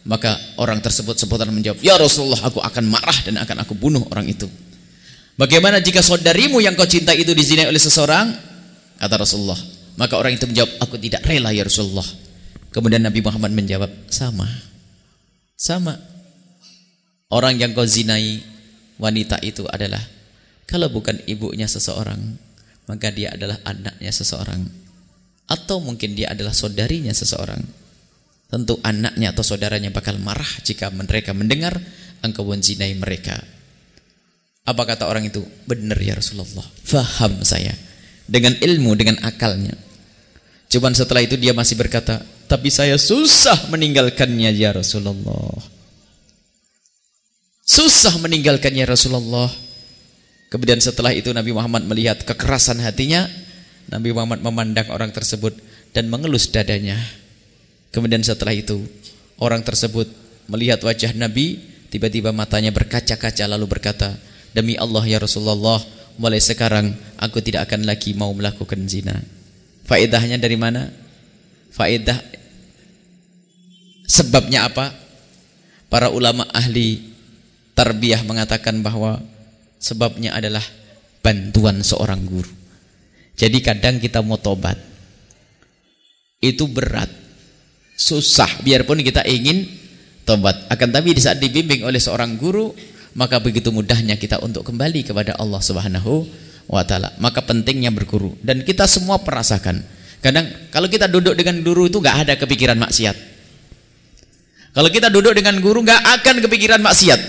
Maka orang tersebut spontan menjawab, ya Rasulullah aku akan marah dan akan aku bunuh orang itu. Bagaimana jika saudarimu yang kau cintai itu dizinai oleh seseorang? Kata Rasulullah. Maka orang itu menjawab, aku tidak rela ya Rasulullah. Kemudian Nabi Muhammad menjawab, sama. Sama. Orang yang kau zinai wanita itu adalah kalau bukan ibunya seseorang maka dia adalah anaknya seseorang. Atau mungkin dia adalah saudarinya seseorang. Tentu anaknya atau saudaranya bakal marah jika mereka mendengar engkau menzinai mereka. Apa kata orang itu? Benar ya Rasulullah. Faham saya. Dengan ilmu dengan akalnya. Cuman setelah itu dia masih berkata tapi saya susah meninggalkannya ya Rasulullah Susah meninggalkannya Rasulullah. Kemudian setelah itu Nabi Muhammad melihat kekerasan hatinya. Nabi Muhammad memandang orang tersebut dan mengelus dadanya. Kemudian setelah itu orang tersebut melihat wajah Nabi. Tiba-tiba matanya berkaca-kaca lalu berkata, Demi Allah ya Rasulullah, mulai sekarang aku tidak akan lagi mau melakukan zina. Faedahnya dari mana? Faedah sebabnya apa? Para ulama ahli Tarbiyah mengatakan bahwa sebabnya adalah bantuan seorang guru. Jadi kadang kita mau tobat itu berat, susah biarpun kita ingin tobat. Akan tapi di saat dibimbing oleh seorang guru, maka begitu mudahnya kita untuk kembali kepada Allah Subhanahu wa taala. Maka pentingnya berguru dan kita semua merasakan. Kadang kalau kita duduk dengan guru itu nggak ada kepikiran maksiat. Kalau kita duduk dengan guru nggak akan kepikiran maksiat.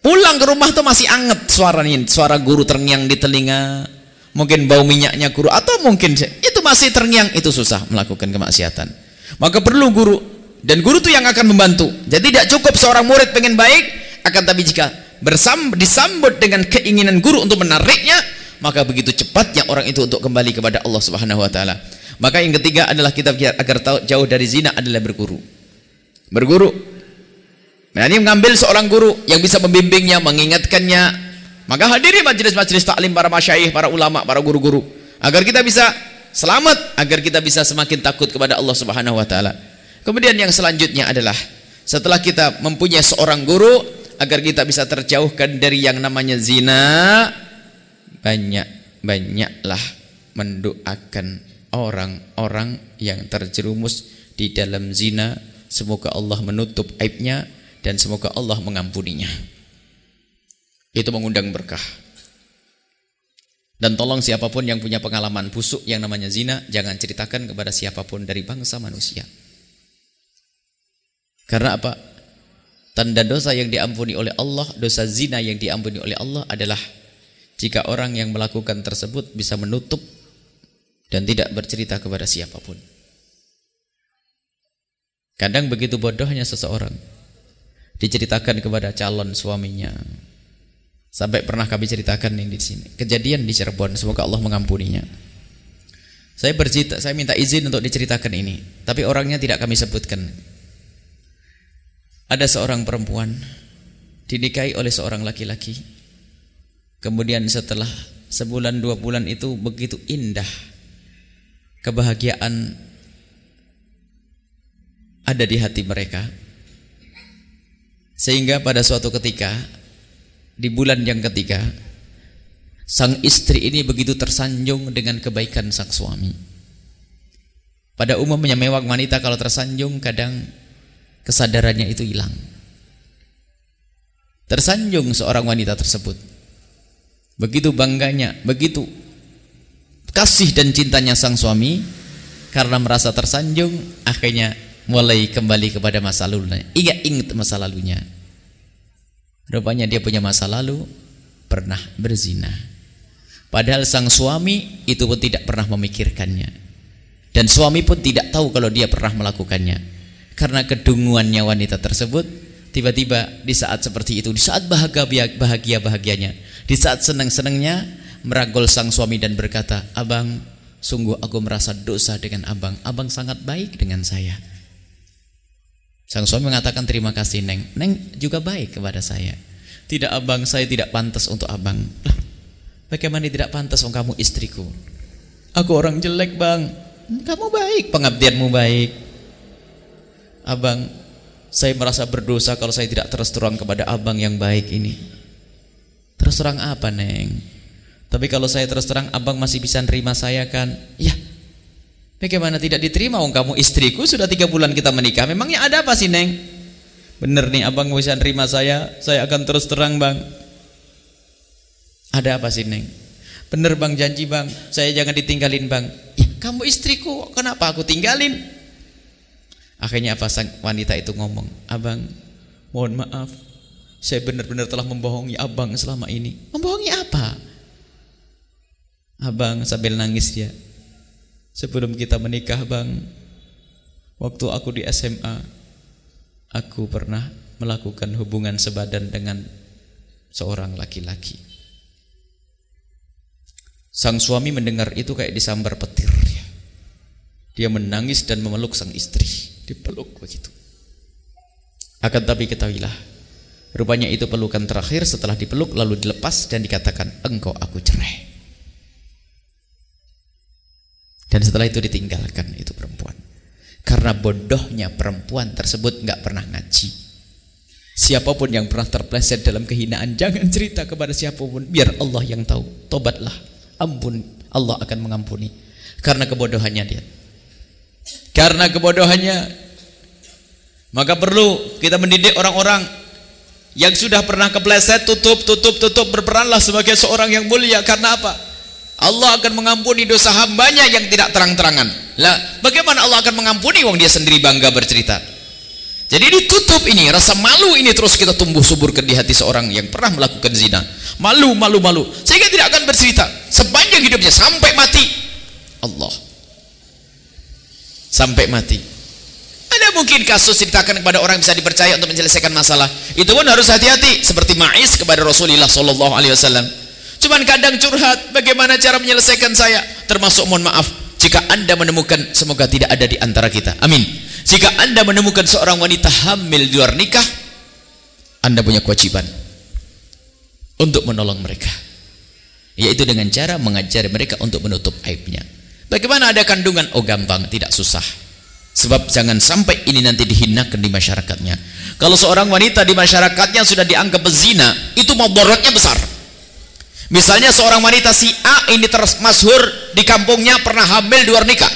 Pulang ke rumah tuh masih anget suaranya, suara guru terngiang di telinga. Mungkin bau minyaknya guru atau mungkin itu masih terngiang, itu susah melakukan kemaksiatan. Maka perlu guru dan guru itu yang akan membantu. Jadi tidak cukup seorang murid pengen baik, akan tapi jika bersam, disambut dengan keinginan guru untuk menariknya, maka begitu cepatnya orang itu untuk kembali kepada Allah Subhanahu wa taala. Maka yang ketiga adalah kita agar tahu jauh dari zina adalah berguru. Berguru Nah ini mengambil seorang guru yang bisa membimbingnya, mengingatkannya. Maka hadiri majelis-majelis taklim para masyaih, para ulama, para guru-guru. Agar kita bisa selamat, agar kita bisa semakin takut kepada Allah subhanahu wa ta'ala. Kemudian yang selanjutnya adalah, setelah kita mempunyai seorang guru, agar kita bisa terjauhkan dari yang namanya zina, banyak-banyaklah mendoakan orang-orang yang terjerumus di dalam zina. Semoga Allah menutup aibnya dan semoga Allah mengampuninya. Itu mengundang berkah. Dan tolong siapa pun yang punya pengalaman busuk yang namanya zina, jangan ceritakan kepada siapa pun dari bangsa manusia. Karena apa? Tanda dosa yang diampuni oleh Allah, dosa zina yang diampuni oleh Allah adalah jika orang yang melakukan tersebut bisa menutup dan tidak bercerita kepada siapa pun. Kadang begitu bodohnya seseorang diceritakan kepada calon suaminya. Sampai pernah kami ceritakan ini di sini. Kejadian di Cirebon, semoga Allah mengampuninya. Saya bercerita, saya minta izin untuk diceritakan ini, tapi orangnya tidak kami sebutkan. Ada seorang perempuan dinikahi oleh seorang laki-laki. Kemudian setelah sebulan dua bulan itu begitu indah kebahagiaan ada di hati mereka sehingga pada suatu ketika di bulan yang ketiga sang istri ini begitu tersanjung dengan kebaikan sang suami. Pada umumnya mewah wanita kalau tersanjung kadang kesadarannya itu hilang. Tersanjung seorang wanita tersebut. Begitu bangganya, begitu kasih dan cintanya sang suami karena merasa tersanjung akhirnya mulai kembali kepada masa lalunya. Ingat ingat masa lalunya. Rupanya dia punya masa lalu pernah berzina. Padahal sang suami itu pun tidak pernah memikirkannya. Dan suami pun tidak tahu kalau dia pernah melakukannya. Karena kedunguannya wanita tersebut, tiba-tiba di saat seperti itu, di saat bahagia bahagia bahagianya, di saat senang-senangnya, meragol sang suami dan berkata, "Abang, sungguh aku merasa dosa dengan abang. Abang sangat baik dengan saya." Sang suami mengatakan, "Terima kasih, Neng. Neng juga baik kepada saya." Tidak abang, saya tidak pantas untuk abang. Lah, bagaimana tidak pantas om kamu istriku? Aku orang jelek, Bang. Kamu baik, pengabdianmu baik. Abang, saya merasa berdosa kalau saya tidak terus terang kepada abang yang baik ini. Terus terang apa, Neng? Tapi kalau saya terus terang, abang masih bisa nerima saya kan? Ya. Bagaimana tidak diterima? Wong kamu istriku sudah tiga bulan kita menikah. Memangnya ada apa sih, Neng? Bener nih, abang bisa nerima saya. Saya akan terus terang, bang. Ada apa sih, Neng? Bener bang, janji bang. Saya jangan ditinggalin bang. Ya, kamu istriku, kenapa aku tinggalin? Akhirnya apa sang wanita itu ngomong, abang, mohon maaf, saya benar-benar telah membohongi abang selama ini. Membohongi apa? Abang sambil nangis dia. Sebelum kita menikah bang, waktu aku di SMA, aku pernah melakukan hubungan sebadan dengan seorang laki-laki. Sang suami mendengar itu kayak disambar petir. Dia menangis dan memeluk sang istri. Dipeluk begitu. Akan tapi ketahuilah, rupanya itu pelukan terakhir setelah dipeluk lalu dilepas dan dikatakan, engkau aku cerai. Dan setelah itu ditinggalkan itu perempuan. Karena bodohnya perempuan tersebut nggak pernah ngaji. Siapa pun yang pernah terpleset dalam kehinaan, jangan cerita kepada siapa pun. Biar Allah yang tahu. Tobatlah, ampun, Allah akan mengampuni. Karena kebodohannya dia. Karena kebodohannya maka perlu kita mendidik orang-orang yang sudah pernah kepleset tutup tutup tutup berperanlah sebagai seorang yang mulia karena apa? Allah akan mengampuni dosa hambanya yang tidak terang-terangan. Lah, bagaimana Allah akan mengampuni wong dia sendiri bangga bercerita? Jadi ditutup ini, rasa malu ini terus kita tumbuh suburkan di hati seorang yang pernah melakukan zina. Malu, malu, malu. Sehingga tidak akan bercerita sepanjang hidupnya sampai mati. Allah sampai mati. Ada mungkin kasus ceritakan kepada orang bisa dipercaya untuk menyelesaikan masalah. Itu pun harus hati-hati seperti Ma'is kepada Rasulullah sallallahu alaihi wasallam. Cuman kadang curhat, bagaimana cara menyelesaikan saya? Termasuk mohon maaf, jika Anda menemukan semoga tidak ada di antara kita. Amin. Jika Anda menemukan seorang wanita hamil di luar nikah, Anda punya kewajiban untuk menolong mereka. Yaitu dengan cara mengajari mereka untuk menutup aibnya. Bagaimana ada kandungan? Oh gampang, tidak susah. Sebab jangan sampai ini nanti dihinakan di masyarakatnya. Kalau seorang wanita di masyarakatnya sudah dianggap bezina, itu mabaratnya besar. Misalnya seorang wanita si A ini terus masyhur di kampungnya pernah hamil di luar nikah.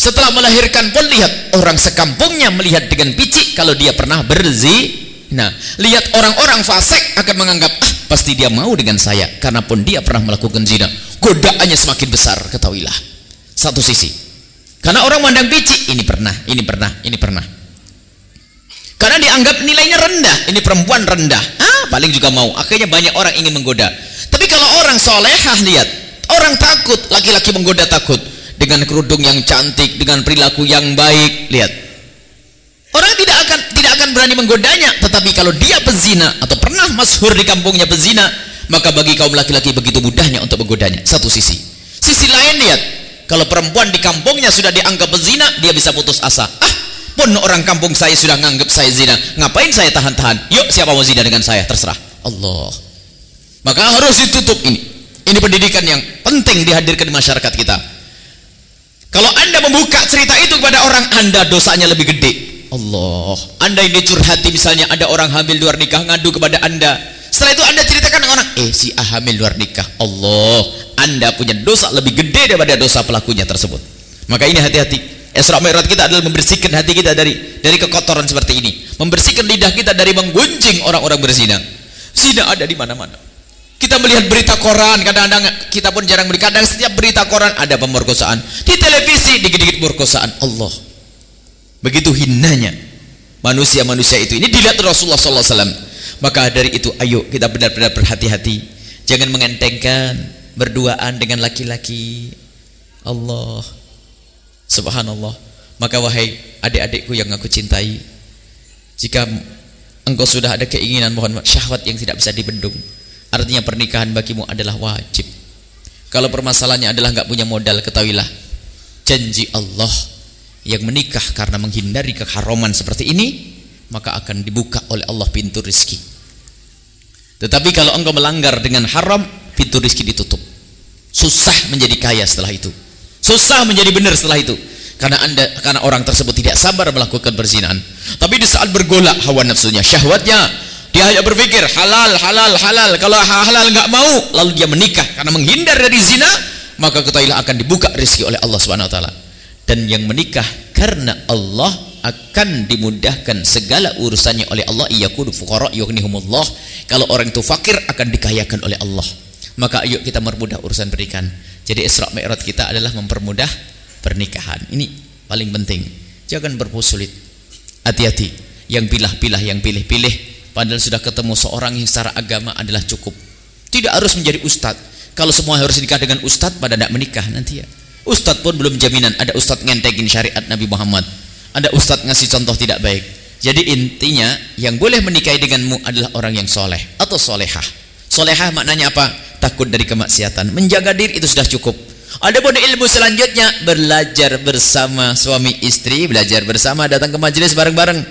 Setelah melahirkan pun lihat orang sekampungnya melihat dengan picik kalau dia pernah berzi. Nah, lihat orang-orang fasik akan menganggap ah pasti dia mau dengan saya karena pun dia pernah melakukan zina. Godaannya semakin besar, ketahuilah satu sisi karena orang mandang biji ini pernah ini pernah ini pernah karena dianggap nilainya rendah ini perempuan rendah ah paling juga mau akhirnya banyak orang ingin menggoda orang solehah lihat orang takut laki-laki menggoda takut dengan kerudung yang cantik dengan perilaku yang baik lihat orang tidak akan tidak akan berani menggodanya tetapi kalau dia pezina atau pernah masyhur di kampungnya pezina maka bagi kaum laki-laki begitu mudahnya untuk menggodanya satu sisi sisi lain lihat kalau perempuan di kampungnya sudah dianggap berzina, dia bisa putus asa. Ah, pun orang kampung saya sudah menganggap saya zina. Ngapain saya tahan-tahan? Yuk, siapa mau zina dengan saya? Terserah. Allah. Maka harus ditutup ini. Ini pendidikan yang penting dihadirkan di masyarakat kita. Kalau anda membuka cerita itu kepada orang, anda dosanya lebih gede. Allah. Anda ini curhati misalnya ada orang hamil luar nikah ngadu kepada anda. Setelah itu anda ceritakan orang, eh si A hamil luar nikah. Allah anda punya dosa lebih gede daripada dosa pelakunya tersebut maka ini hati-hati Isra Mi'raj kita adalah membersihkan hati kita dari dari kekotoran seperti ini membersihkan lidah kita dari menggunjing orang-orang berzina zina ada di mana-mana kita melihat berita koran kadang-kadang kita pun jarang melihat. Kadang setiap berita koran ada pemerkosaan. Di televisi dikit-dikit pemerkosaan. Allah. Begitu hinanya manusia-manusia itu. Ini dilihat Rasulullah SAW maka dari itu ayo kita benar-benar berhati-hati. Jangan mengentengkan berduaan dengan laki-laki. Allah. Subhanallah. Maka wahai adik-adikku yang aku cintai, jika engkau sudah ada keinginan mohon syahwat yang tidak bisa dibendung, artinya pernikahan bagimu adalah wajib. Kalau permasalahannya adalah nggak punya modal, ketahuilah janji Allah yang menikah karena menghindari keharaman seperti ini, maka akan dibuka oleh Allah pintu rizki. Tetapi kalau engkau melanggar dengan haram, pintu rizki ditutup. Susah menjadi kaya setelah itu. Susah menjadi benar setelah itu karena anda karena orang tersebut tidak sabar melakukan perzinahan tapi di saat bergolak hawa nafsunya syahwatnya dia hanya berpikir halal halal halal kalau halal nggak mau lalu dia menikah karena menghindar dari zina maka ketahuilah akan dibuka rezeki oleh Allah Subhanahu wa taala dan yang menikah karena Allah akan dimudahkan segala urusannya oleh Allah iyakunu fuqara yughnihumullah kalau orang itu fakir akan dikayakan oleh Allah maka ayo kita mempermudah urusan pernikahan jadi Isra Mi'raj kita adalah mempermudah pernikahan. Ini paling penting. Jangan berpusulit. Hati-hati. Yang pilah-pilah, yang pilih-pilih. Padahal sudah ketemu seorang yang secara agama adalah cukup. Tidak harus menjadi ustadz. Kalau semua harus nikah dengan ustadz, pada tidak menikah nanti ya. Ustadz pun belum jaminan. Ada ustadz ngentekin syariat Nabi Muhammad. Ada ustadz ngasih contoh tidak baik. Jadi intinya yang boleh menikahi denganmu adalah orang yang soleh atau solehah. Solehah maknanya apa? Takut dari kemaksiatan. Menjaga diri itu sudah cukup. Adapun ilmu selanjutnya belajar bersama suami istri, belajar bersama datang ke majelis bareng-bareng.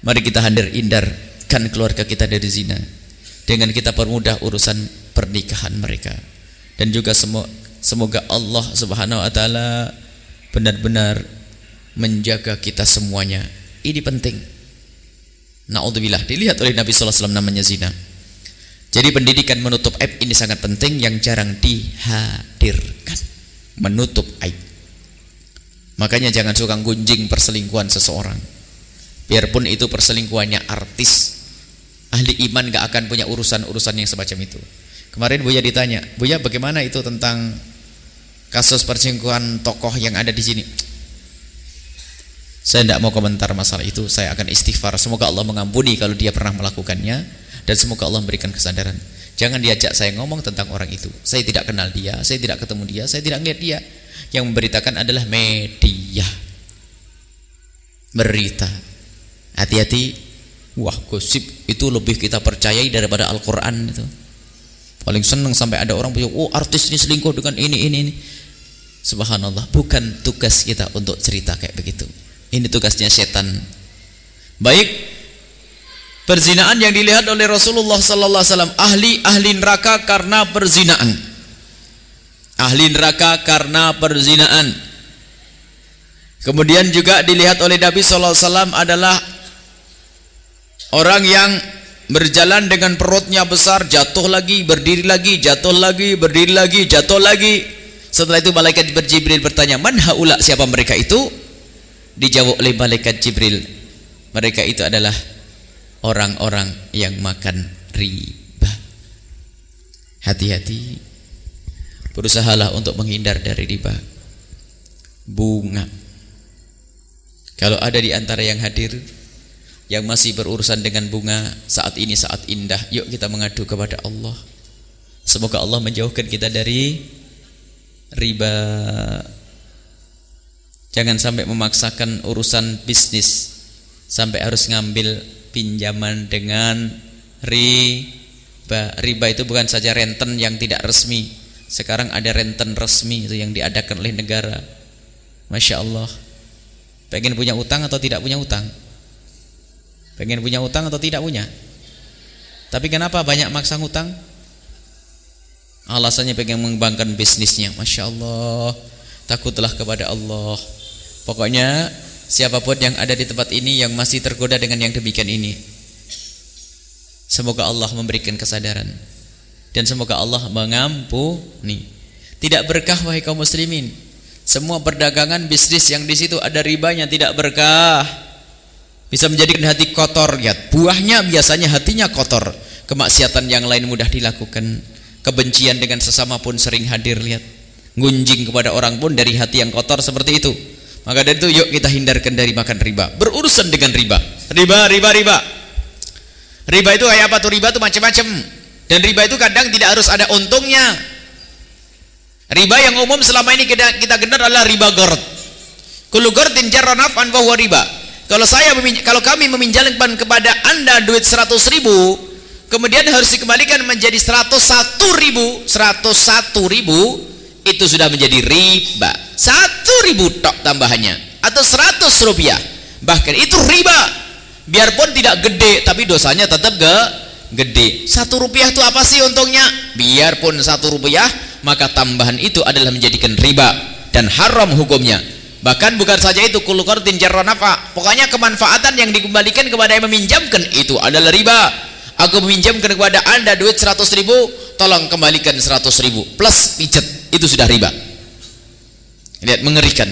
Mari kita hadir hindarkan keluarga kita dari zina dengan kita permudah urusan pernikahan mereka. Dan juga semoga Allah Subhanahu wa taala benar-benar menjaga kita semuanya. Ini penting. Naudzubillah dilihat oleh Nabi sallallahu alaihi wasallam namanya zina. Jadi pendidikan menutup aib ini sangat penting yang jarang dihadirkan. Menutup aib. Makanya jangan suka gunjing perselingkuhan seseorang. Biarpun itu perselingkuhannya artis. Ahli iman gak akan punya urusan-urusan yang semacam itu. Kemarin Buya ditanya, Buya bagaimana itu tentang kasus perselingkuhan tokoh yang ada di sini? Saya tidak mau komentar masalah itu. Saya akan istighfar. Semoga Allah mengampuni kalau dia pernah melakukannya dan semoga Allah memberikan kesadaran jangan diajak saya ngomong tentang orang itu saya tidak kenal dia saya tidak ketemu dia saya tidak melihat dia yang memberitakan adalah media berita hati-hati. Wah gosip. Itu lebih kita percayai daripada Al-Quran itu. Paling senang sampai ada orang punya oh artis ini selingkuh dengan ini ini ini. Subhanallah. Bukan tugas kita untuk cerita kayak begitu. Ini tugasnya setan. Baik. Perzinaan yang dilihat oleh Rasulullah sallallahu alaihi wasallam ahli ahli neraka karena perzinaan. Ahli neraka karena perzinaan. Kemudian juga dilihat oleh Nabi sallallahu alaihi wasallam adalah orang yang berjalan dengan perutnya besar, jatuh lagi, berdiri lagi, jatuh lagi, berdiri lagi, jatuh lagi. Setelah itu malaikat Jibril bertanya, "Man haula? Siapa mereka itu?" Dijawab oleh malaikat Jibril, "Mereka itu adalah orang-orang yang makan riba. Hati-hati. Berusahalah untuk menghindar dari riba. Bunga. Kalau ada di antara yang hadir yang masih berurusan dengan bunga saat ini saat indah, yuk kita mengadu kepada Allah. Semoga Allah menjauhkan kita dari riba. Jangan sampai memaksakan urusan bisnis sampai harus ngambil pinjaman dengan riba. Riba itu bukan saja renten yang tidak resmi. Sekarang ada renten resmi itu yang diadakan oleh negara. Masya Allah. Pengen punya utang atau tidak punya utang? Pengen punya utang atau tidak punya? Tapi kenapa banyak maksa utang? Alasannya pengen mengembangkan bisnisnya. Masya Allah. Takutlah kepada Allah. Pokoknya siapa pun yang ada di tempat ini yang masih tergoda dengan yang demikian ini semoga Allah memberikan kesadaran dan semoga Allah mengampuni tidak berkah wahai kaum muslimin semua perdagangan bisnis yang di situ ada ribanya tidak berkah bisa menjadikan hati kotor lihat buahnya biasanya hatinya kotor kemaksiatan yang lain mudah dilakukan kebencian dengan sesama pun sering hadir lihat gunjing kepada orang pun dari hati yang kotor seperti itu maka dari itu yuk kita hindarkan dari makan riba. Berurusan dengan riba. Riba, riba, riba. Riba itu kayak apa tuh? Riba itu macam-macam. Dan riba itu kadang tidak harus ada untungnya. Riba yang umum selama ini kita, kita kenal adalah riba gord. kullu qardin jarra naf'an fa riba kalau saya kalau kami meminjamkan kepada anda duit 100 ribu kemudian harus dikembalikan menjadi 101 ribu 101 ribu itu sudah menjadi riba. 1 ribu tok tambahannya atau 100 rupiah. Bahkan itu riba. Biarpun tidak gede tapi dosanya tetap ge gede. Satu rupiah itu apa sih untungnya? Biarpun satu rupiah maka tambahan itu adalah menjadikan riba dan haram hukumnya Bahkan bukan saja itu kullu qardin jarra nafa. Pokoknya kemanfaatan yang dikembalikan kepada yang meminjamkan itu adalah riba. Aku meminjamkan kepada Anda duit 100 ribu, tolong kembalikan 100 ribu plus pijet. Itu sudah riba. Lihat mengerikan.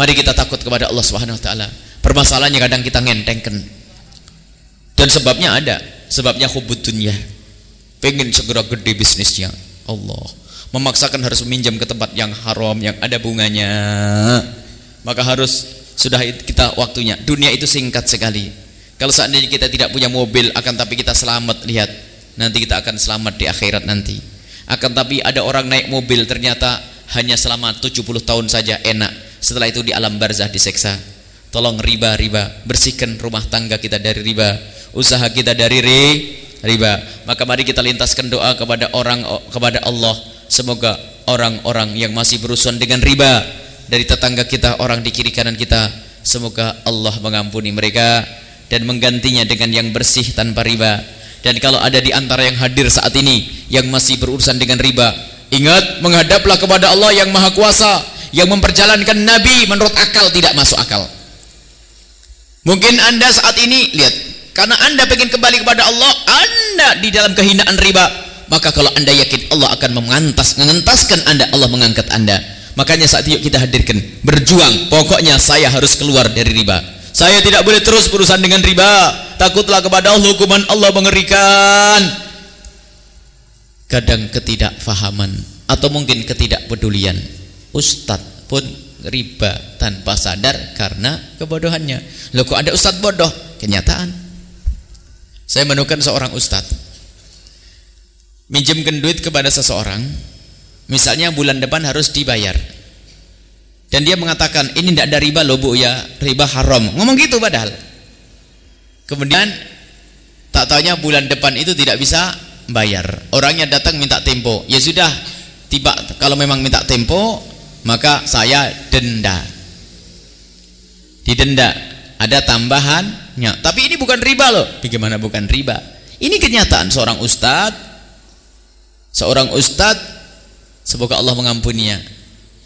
Mari kita takut kepada Allah Subhanahu wa taala. Permasalahannya kadang kita ngentengkan. Dan sebabnya ada. Sebabnya hubud dunia. Pengen segera gede bisnisnya. Allah memaksakan harus meminjam ke tempat yang haram yang ada bunganya maka harus sudah kita waktunya. Dunia itu singkat sekali. Kalau seandainya kita tidak punya mobil akan tapi kita selamat lihat. Nanti kita akan selamat di akhirat nanti. Akan tapi ada orang naik mobil ternyata hanya selama 70 tahun saja enak. Setelah itu di alam barzah diseksa. Tolong riba-riba. Bersihkan rumah tangga kita dari riba. Usaha kita dari ri, riba. Maka mari kita lintaskan doa kepada orang kepada Allah. Semoga orang-orang yang masih berurusan dengan riba dari tetangga kita orang di kiri kanan kita semoga Allah mengampuni mereka dan menggantinya dengan yang bersih tanpa riba. Dan kalau ada di antara yang hadir saat ini yang masih berurusan dengan riba ingat menghadaplah kepada Allah yang maha kuasa yang memperjalankan Nabi menurut akal tidak masuk akal. Mungkin anda saat ini lihat karena anda ingin kembali kepada Allah anda di dalam kehinaan riba maka kalau anda yakin Allah akan mengantas mengentaskan anda Allah mengangkat anda Makanya saat itu kita hadirkan berjuang. Pokoknya saya harus keluar dari riba. Saya tidak boleh terus berurusan dengan riba. Takutlah kepada Allah hukuman Allah mengerikan. Kadang ketidakfahaman atau mungkin ketidakpedulian. Ustadz pun riba tanpa sadar karena kebodohannya. Loh kok ada ustadz bodoh? Kenyataan. Saya menemukan seorang ustadz minjemkan duit kepada seseorang Misalnya bulan depan harus dibayar. Dan dia mengatakan, ini tidak ada riba loh bu ya, riba haram. Ngomong gitu padahal. Kemudian, tak taunya bulan depan itu tidak bisa bayar. Orangnya datang minta tempo. Ya sudah, tiba kalau memang minta tempo, maka saya denda. Didenda. Ada tambahannya. Tapi ini bukan riba loh. Bagaimana bukan riba? Ini kenyataan seorang ustadz. Seorang ustadz Semoga Allah mengampuninya.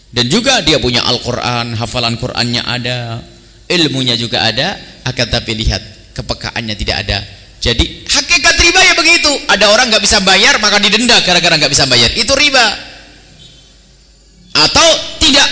Dan juga dia punya Al-Quran, hafalan Qurannya ada, ilmunya juga ada, akan tapi lihat kepekaannya tidak ada. Jadi hakikat riba ya begitu. Ada orang nggak bisa bayar maka didenda gara-gara nggak bisa bayar. Itu riba. Atau tidak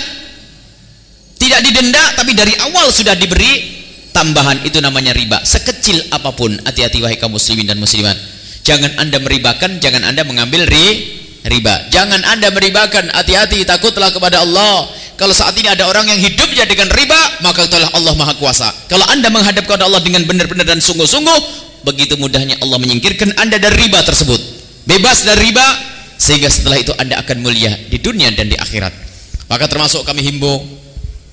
tidak didenda tapi dari awal sudah diberi tambahan itu namanya riba. Sekecil apa pun hati-hati wahai kaum muslimin dan muslimat. Jangan Anda meribakan, jangan Anda mengambil ri riba. Jangan Anda meribakan, hati-hati, takutlah kepada Allah. Kalau saat ini ada orang yang hidupnya dengan riba, maka itulah Allah Maha Kuasa. Kalau Anda menghadap kepada Allah dengan benar-benar dan sungguh-sungguh, begitu mudahnya Allah menyingkirkan Anda dari riba tersebut. Bebas dari riba, sehingga setelah itu Anda akan mulia di dunia dan di akhirat. Maka termasuk kami himbau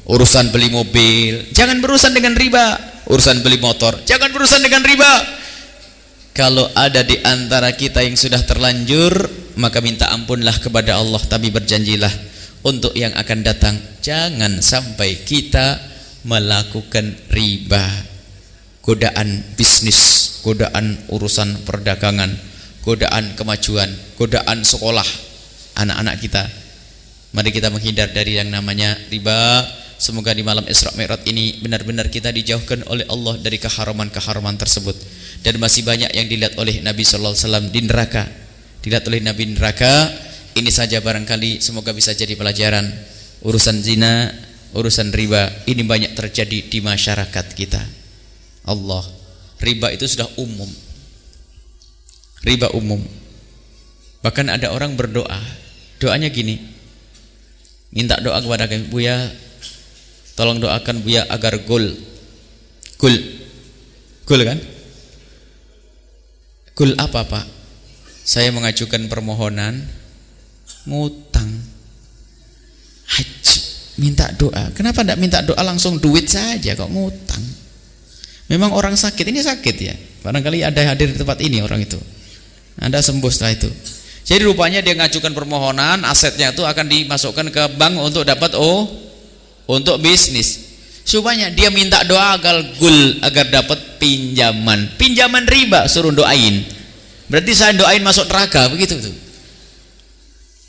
urusan beli mobil, jangan berurusan dengan riba. Urusan beli motor, jangan berurusan dengan riba. Kalau ada di antara kita yang sudah terlanjur maka minta ampunlah kepada Allah. Tapi berjanjilah untuk yang akan datang jangan sampai kita melakukan riba godaan bisnis godaan urusan perdagangan godaan kemajuan godaan sekolah. Anak-anak kita mari kita menghindar dari yang namanya riba. Semoga di malam Isra Mi'raj ini benar-benar kita dijauhkan oleh Allah dari keharaman-keharaman tersebut. Dan masih banyak yang dilihat oleh Nabi sallallahu alaihi wasallam di neraka dilihat oleh Nabi neraka. Ini saja barangkali. Semoga bisa jadi pelajaran. Urusan zina urusan riba. Ini banyak terjadi di masyarakat kita. Allah. Riba itu sudah umum. Riba umum. Bahkan ada orang berdoa. Doanya gini. Minta doa kepada kami Buya tolong doakan Buya agar gul gul. Gul kan? Gul apa pak saya mengajukan permohonan ngutang haji minta doa. Kenapa tidak minta doa langsung duit saja kok ngutang? Memang orang sakit ini sakit ya. Barangkali ada hadir di tempat ini orang itu. Anda sembuh setelah itu. Jadi rupanya dia ngajukan permohonan, asetnya itu akan dimasukkan ke bank untuk dapat oh untuk bisnis. Supaya dia minta doa agar gul agar dapat pinjaman. Pinjaman riba suruh doain. Berarti saya doain masuk neraka begitu tuh.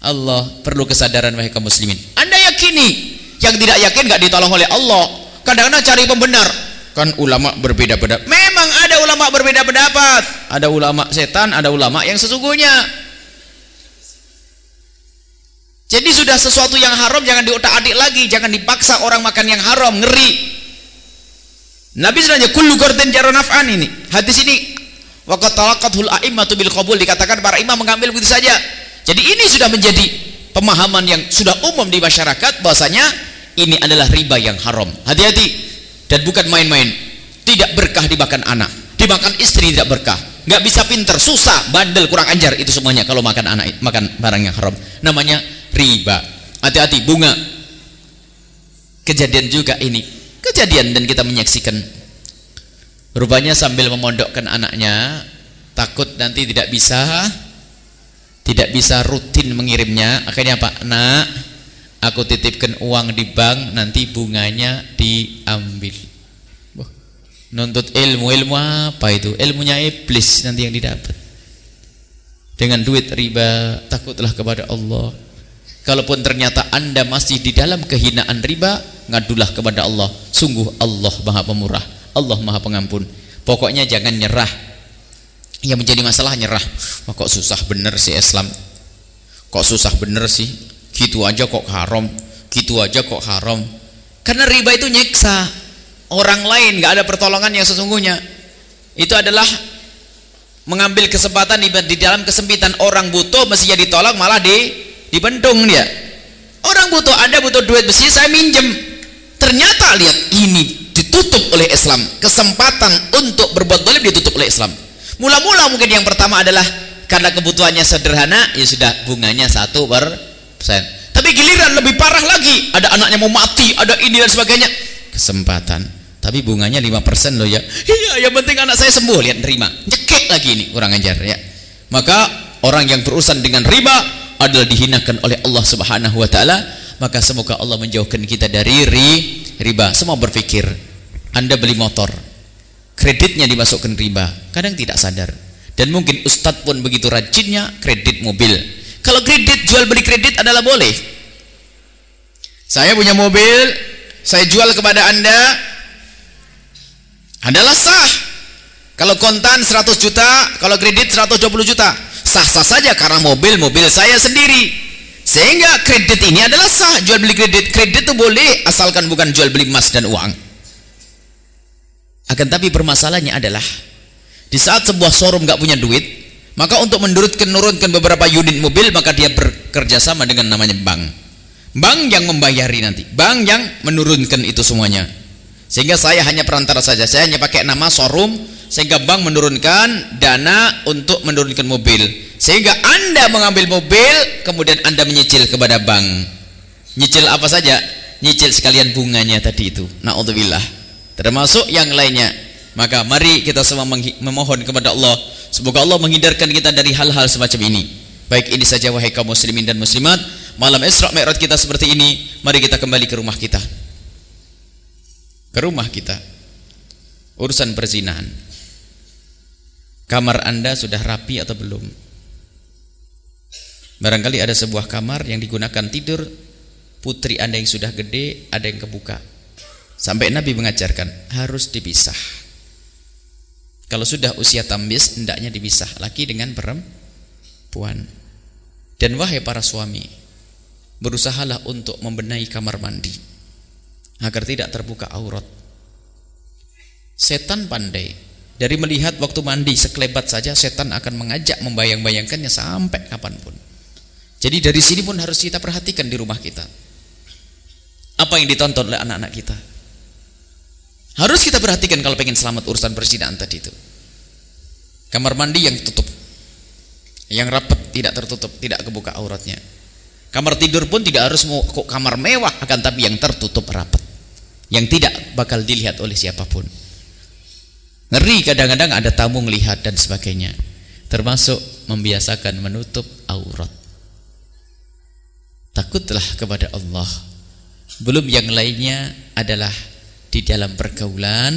Allah perlu kesadaran wahai kaum muslimin. Anda yakini yang tidak yakin nggak ditolong oleh Allah. Kadang-kadang cari pembenar. Kan ulama berbeda-beda. Memang ada ulama berbeda pendapat. Ada ulama setan, ada ulama yang sesungguhnya. Jadi sudah sesuatu yang haram jangan diotak-atik lagi, jangan dipaksa orang makan yang haram, ngeri. Nabi sebenarnya kullu qardin jara naf'an ini. Hadis ini waqat a'immatu bil qabul dikatakan para imam mengambil begitu saja. Jadi ini sudah menjadi pemahaman yang sudah umum di masyarakat bahwasanya ini adalah riba yang haram. Hati-hati dan bukan main-main. Tidak berkah dimakan anak, dimakan istri tidak berkah. Nggak bisa pinter, susah, bandel, kurang ajar itu semuanya kalau makan anak, makan barang yang haram. Namanya riba hati-hati bunga kejadian juga ini kejadian dan kita menyaksikan rupanya sambil memondokkan anaknya takut nanti tidak bisa tidak bisa rutin mengirimnya. Akhirnya Pak nak aku titipkan uang di bank nanti bunganya diambil. Nuntut ilmu. Ilmu apa itu? Ilmunya iblis nanti yang didapat. Dengan duit riba takutlah kepada Allah. Kalaupun ternyata anda masih di dalam kehinaan riba, ngadulah kepada Allah. Sungguh Allah maha pemurah. Allah maha pengampun. Pokoknya jangan nyerah. Yang menjadi masalah nyerah. Oh, kok susah bener sih Islam. Kok susah bener sih. Gitu aja kok haram. Gitu aja kok haram. Karena riba itu nyeksa. Orang lain nggak ada pertolongan yang sesungguhnya. Itu adalah mengambil kesempatan di dalam kesempitan orang butuh mestinya ditolong malah di dibentung dia orang butuh anda butuh duit besi saya minjem ternyata lihat ini ditutup oleh Islam. Kesempatan untuk berbuat dolim ditutup oleh Islam. Mula-mula mungkin yang pertama adalah karena kebutuhannya sederhana ya sudah bunganya satu persen tapi giliran lebih parah lagi. Ada anaknya mau mati ada ini dan sebagainya. Kesempatan. Tapi bunganya 5% loh ya. Iya yang penting anak saya sembuh. Lihat nerima. Nyekek lagi ini kurang ajar ya. Maka orang yang berurusan dengan riba adalah dihinakan oleh Allah Subhanahu wa taala. Maka semoga Allah menjauhkan kita dari ri, riba. Semua berpikir Anda beli motor kreditnya dimasukkan riba kadang tidak sadar. Dan mungkin ustadz pun begitu rajinnya kredit mobil. Kalau kredit jual beli kredit adalah boleh. Saya punya mobil saya jual kepada anda adalah sah. Kalau kontan 100 juta kalau kredit 120 juta sah-sah saja karena mobil-mobil saya sendiri. Sehingga kredit ini adalah sah jual beli kredit. Kredit itu boleh asalkan bukan jual beli emas dan uang akan tapi permasalahannya adalah di saat sebuah showroom gak punya duit maka untuk menurunkan menurunkan beberapa unit mobil maka dia bekerja sama dengan namanya bank. Bank yang membayari nanti. Bank yang menurunkan itu semuanya. Sehingga saya hanya perantara saja. Saya hanya pakai nama showroom sehingga bank menurunkan dana untuk menurunkan mobil. Sehingga anda mengambil mobil kemudian anda menyicil kepada bank. Nyicil apa saja? Nyicil sekalian bunganya tadi itu. Na'udzubillah termasuk yang lainnya. Maka mari kita semua memohon kepada Allah. Semoga Allah menghindarkan kita dari hal-hal semacam ini. Baik ini saja wahai kaum muslimin dan muslimat. Malam Isra Mi'raj kita seperti ini mari kita kembali ke rumah kita. Ke rumah kita. Urusan perzinahan. Kamar anda sudah rapi atau belum? Barangkali ada sebuah kamar yang digunakan tidur. Putri anda yang sudah gede ada yang kebuka sampai Nabi mengajarkan harus dipisah kalau sudah usia tambis hendaknya dipisah laki dengan perempuan dan wahai para suami berusahalah untuk membenahi kamar mandi agar tidak terbuka aurat setan pandai dari melihat waktu mandi sekelebat saja setan akan mengajak membayang-bayangkannya sampai kapan pun. Jadi dari sini pun harus kita perhatikan di rumah kita. Apa yang ditonton oleh anak-anak kita. Harus kita perhatikan kalau pengen selamat urusan persidangan tadi itu. Kamar mandi yang tutup. Yang rapat tidak tertutup, tidak kebuka auratnya. Kamar tidur pun tidak harus mau kamar mewah, akan tapi yang tertutup rapat. Yang tidak bakal dilihat oleh siapa pun. Ngeri kadang-kadang ada tamu melihat dan sebagainya. Termasuk membiasakan menutup aurat. Takutlah kepada Allah. Belum yang lainnya adalah di dalam pergaulan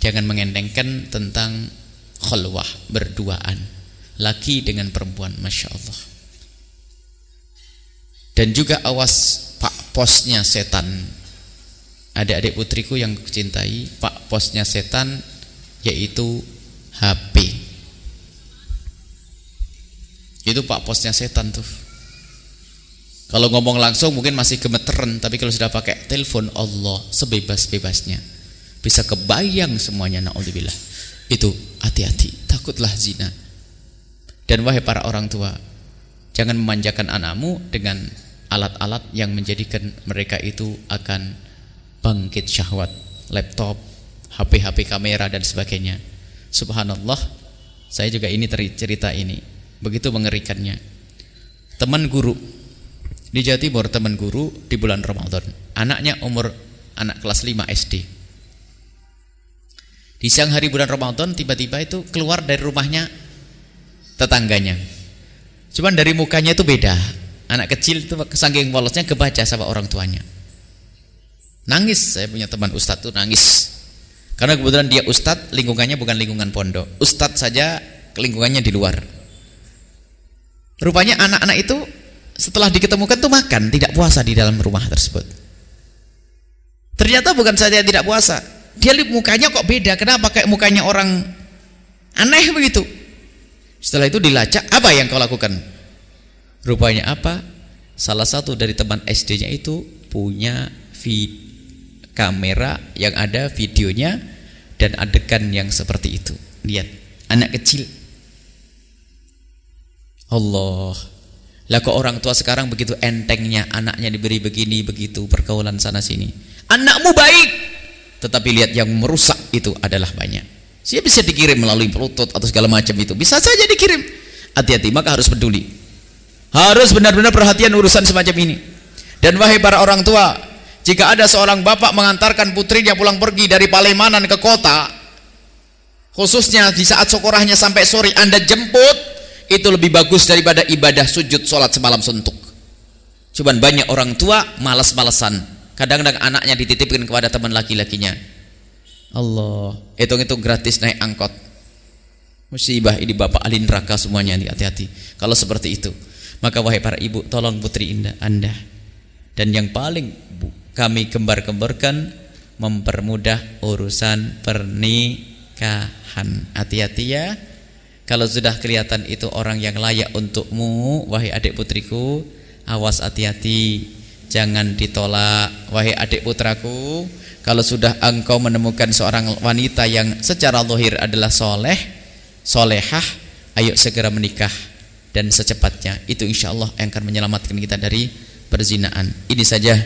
jangan mengendengkan tentang khulwah berduaan laki dengan perempuan Masya Allah. Dan juga awas pak posnya setan. Adik-adik putriku yang kucintai pak posnya setan yaitu HP itu pak posnya setan tuh kalau ngomong langsung mungkin masih gemeteran tapi kalau sudah pakai telepon Allah sebebas-bebasnya. Bisa kebayang semuanya naudzubillah. Itu hati-hati takutlah zina. Dan wahai para orang tua jangan memanjakan anakmu dengan alat-alat yang menjadikan mereka itu akan bangkit syahwat laptop HP-HP kamera dan sebagainya. Subhanallah saya juga ini cerita ini. Begitu mengerikannya. Teman guru di Jawa Timur teman guru di bulan Ramadan anaknya umur anak kelas 5 SD di siang hari bulan Ramadan tiba-tiba itu keluar dari rumahnya tetangganya. Cuman dari mukanya itu beda. Anak kecil itu saking polosnya kebaca sama orang tuanya. Nangis, saya punya teman ustadz tuh nangis. Karena kebetulan dia ustadz, lingkungannya bukan lingkungan pondok. Ustadz saja lingkungannya di luar. Rupanya anak-anak itu setelah diketemukan tuh makan, tidak puasa di dalam rumah tersebut. Ternyata bukan saja tidak puasa, dia lihat mukanya kok beda. Kenapa kayak mukanya orang aneh begitu? Setelah itu dilacak apa yang kau lakukan? Rupanya apa? Salah satu dari teman SD-nya itu punya kamera yang ada videonya dan adegan yang seperti itu. Lihat anak kecil. Allah lah kok orang tua sekarang begitu entengnya anaknya diberi begini begitu pergaulan sana sini anakmu baik tetapi lihat yang merusak itu adalah banyak. Dia bisa dikirim melalui Bluetooth atau segala macam itu. Bisa saja dikirim. Hati-hati, maka harus peduli. Harus benar-benar perhatian urusan semacam ini. Dan wahai para orang tua, jika ada seorang bapak mengantarkan putrinya pulang pergi dari Palemanan ke kota, khususnya di saat sokorahnya sampai sore Anda jemput, itu lebih bagus daripada ibadah sujud sholat semalam suntuk. Cuman banyak orang tua malas-malesan. Kadang-kadang anaknya dititipkan kepada teman laki-lakinya. Allah hitung-hitung gratis naik angkot. Musibah ini bapak alin neraka semuanya hati-hati. Kalau seperti itu maka wahai para ibu tolong putri indah anda. Dan yang paling kami kembar-kembarkan mempermudah urusan pernikahan. Hati-hati ya kalau sudah kelihatan itu orang yang layak untukmu wahai adik putriku awas hati-hati. Jangan ditolak Wahai adik putraku. Kalau sudah engkau menemukan seorang wanita yang secara lohir adalah soleh Solehah Ayo segera menikah Dan secepatnya. Itu insya Allah yang akan menyelamatkan kita dari perzinaan. Ini saja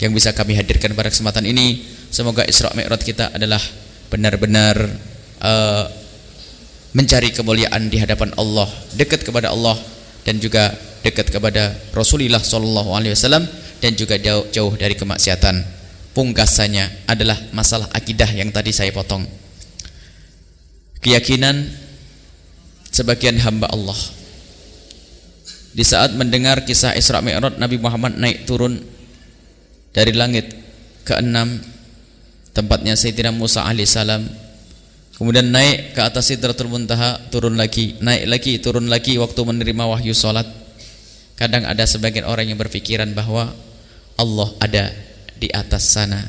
yang bisa kami hadirkan pada kesempatan ini. Semoga Isra Mi'raj kita adalah Benar-benar uh, Mencari kemuliaan di hadapan Allah Dekat kepada Allah Dan juga dekat kepada Rasulullah Sallallahu Alaihi Wasallam dan juga jauh, jauh dari kemaksiatan. Pungkasannya adalah masalah akidah yang tadi saya potong. Keyakinan sebagian hamba Allah. Di saat mendengar kisah Isra Mi'raj Nabi Muhammad naik turun dari langit keenam tempatnya Sayyidina Musa alaihissalam kemudian naik ke atas Sidratul Muntaha turun lagi naik lagi turun lagi waktu menerima wahyu salat kadang ada sebagian orang yang berpikiran bahwa Allah ada di atas sana.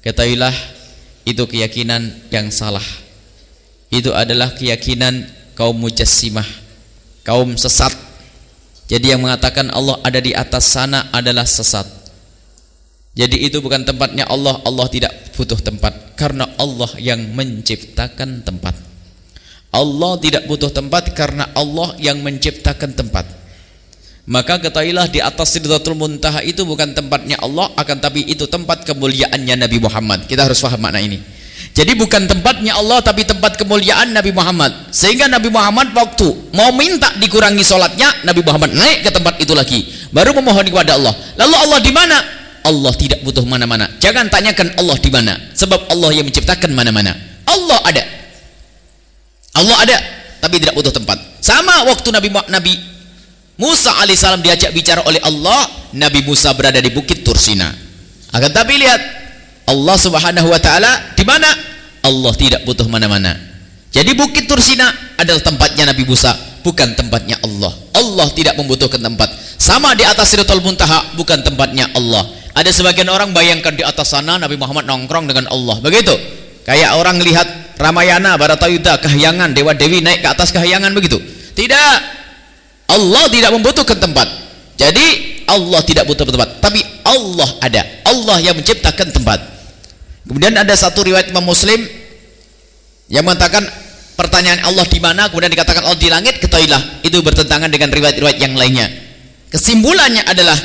Ketahuilah itu keyakinan yang salah. Itu adalah keyakinan kaum mujassimah, kaum sesat. Jadi yang mengatakan Allah ada di atas sana adalah sesat. Jadi itu bukan tempatnya Allah, Allah tidak butuh tempat karena Allah yang menciptakan tempat. Allah tidak butuh tempat karena Allah yang menciptakan tempat maka ketahuilah di atas Sidratul Muntaha itu bukan tempatnya Allah akan tapi itu tempat kemuliaannya Nabi Muhammad kita harus faham makna ini Jadi bukan tempatnya Allah tapi tempat kemuliaan Nabi Muhammad. Sehingga Nabi Muhammad waktu mau minta dikurangi sholatnya, Nabi Muhammad naik ke tempat itu lagi. Baru memohon kepada Allah. Lalu Allah di mana? Allah tidak butuh mana-mana. Jangan tanyakan Allah di mana. Sebab Allah yang menciptakan mana-mana. Allah ada. Allah ada, tapi tidak butuh tempat. Sama waktu Nabi Nabi Musa alaihissalam diajak bicara oleh Allah, Nabi Musa berada di bukit Tursina. Akan tapi lihat, Allah Subhanahu wa taala di mana? Allah tidak butuh mana-mana. Jadi Bukit Tursina adalah tempatnya Nabi Musa, bukan tempatnya Allah. Allah tidak membutuhkan tempat. Sama di atas Siratul Muntaha bukan tempatnya Allah. Ada sebagian orang bayangkan di atas sana Nabi Muhammad nongkrong dengan Allah. Begitu. Kayak orang lihat Ramayana, Baratayuda, kahyangan, Dewa Dewi naik ke atas kahyangan begitu. Tidak. Allah tidak membutuhkan tempat. Jadi Allah tidak butuh tempat, tapi Allah ada. Allah yang menciptakan tempat. Kemudian ada satu riwayat Imam Muslim yang mengatakan pertanyaan Allah di mana kemudian dikatakan Allah di langit ketahuilah itu bertentangan dengan riwayat-riwayat yang lainnya. Kesimpulannya adalah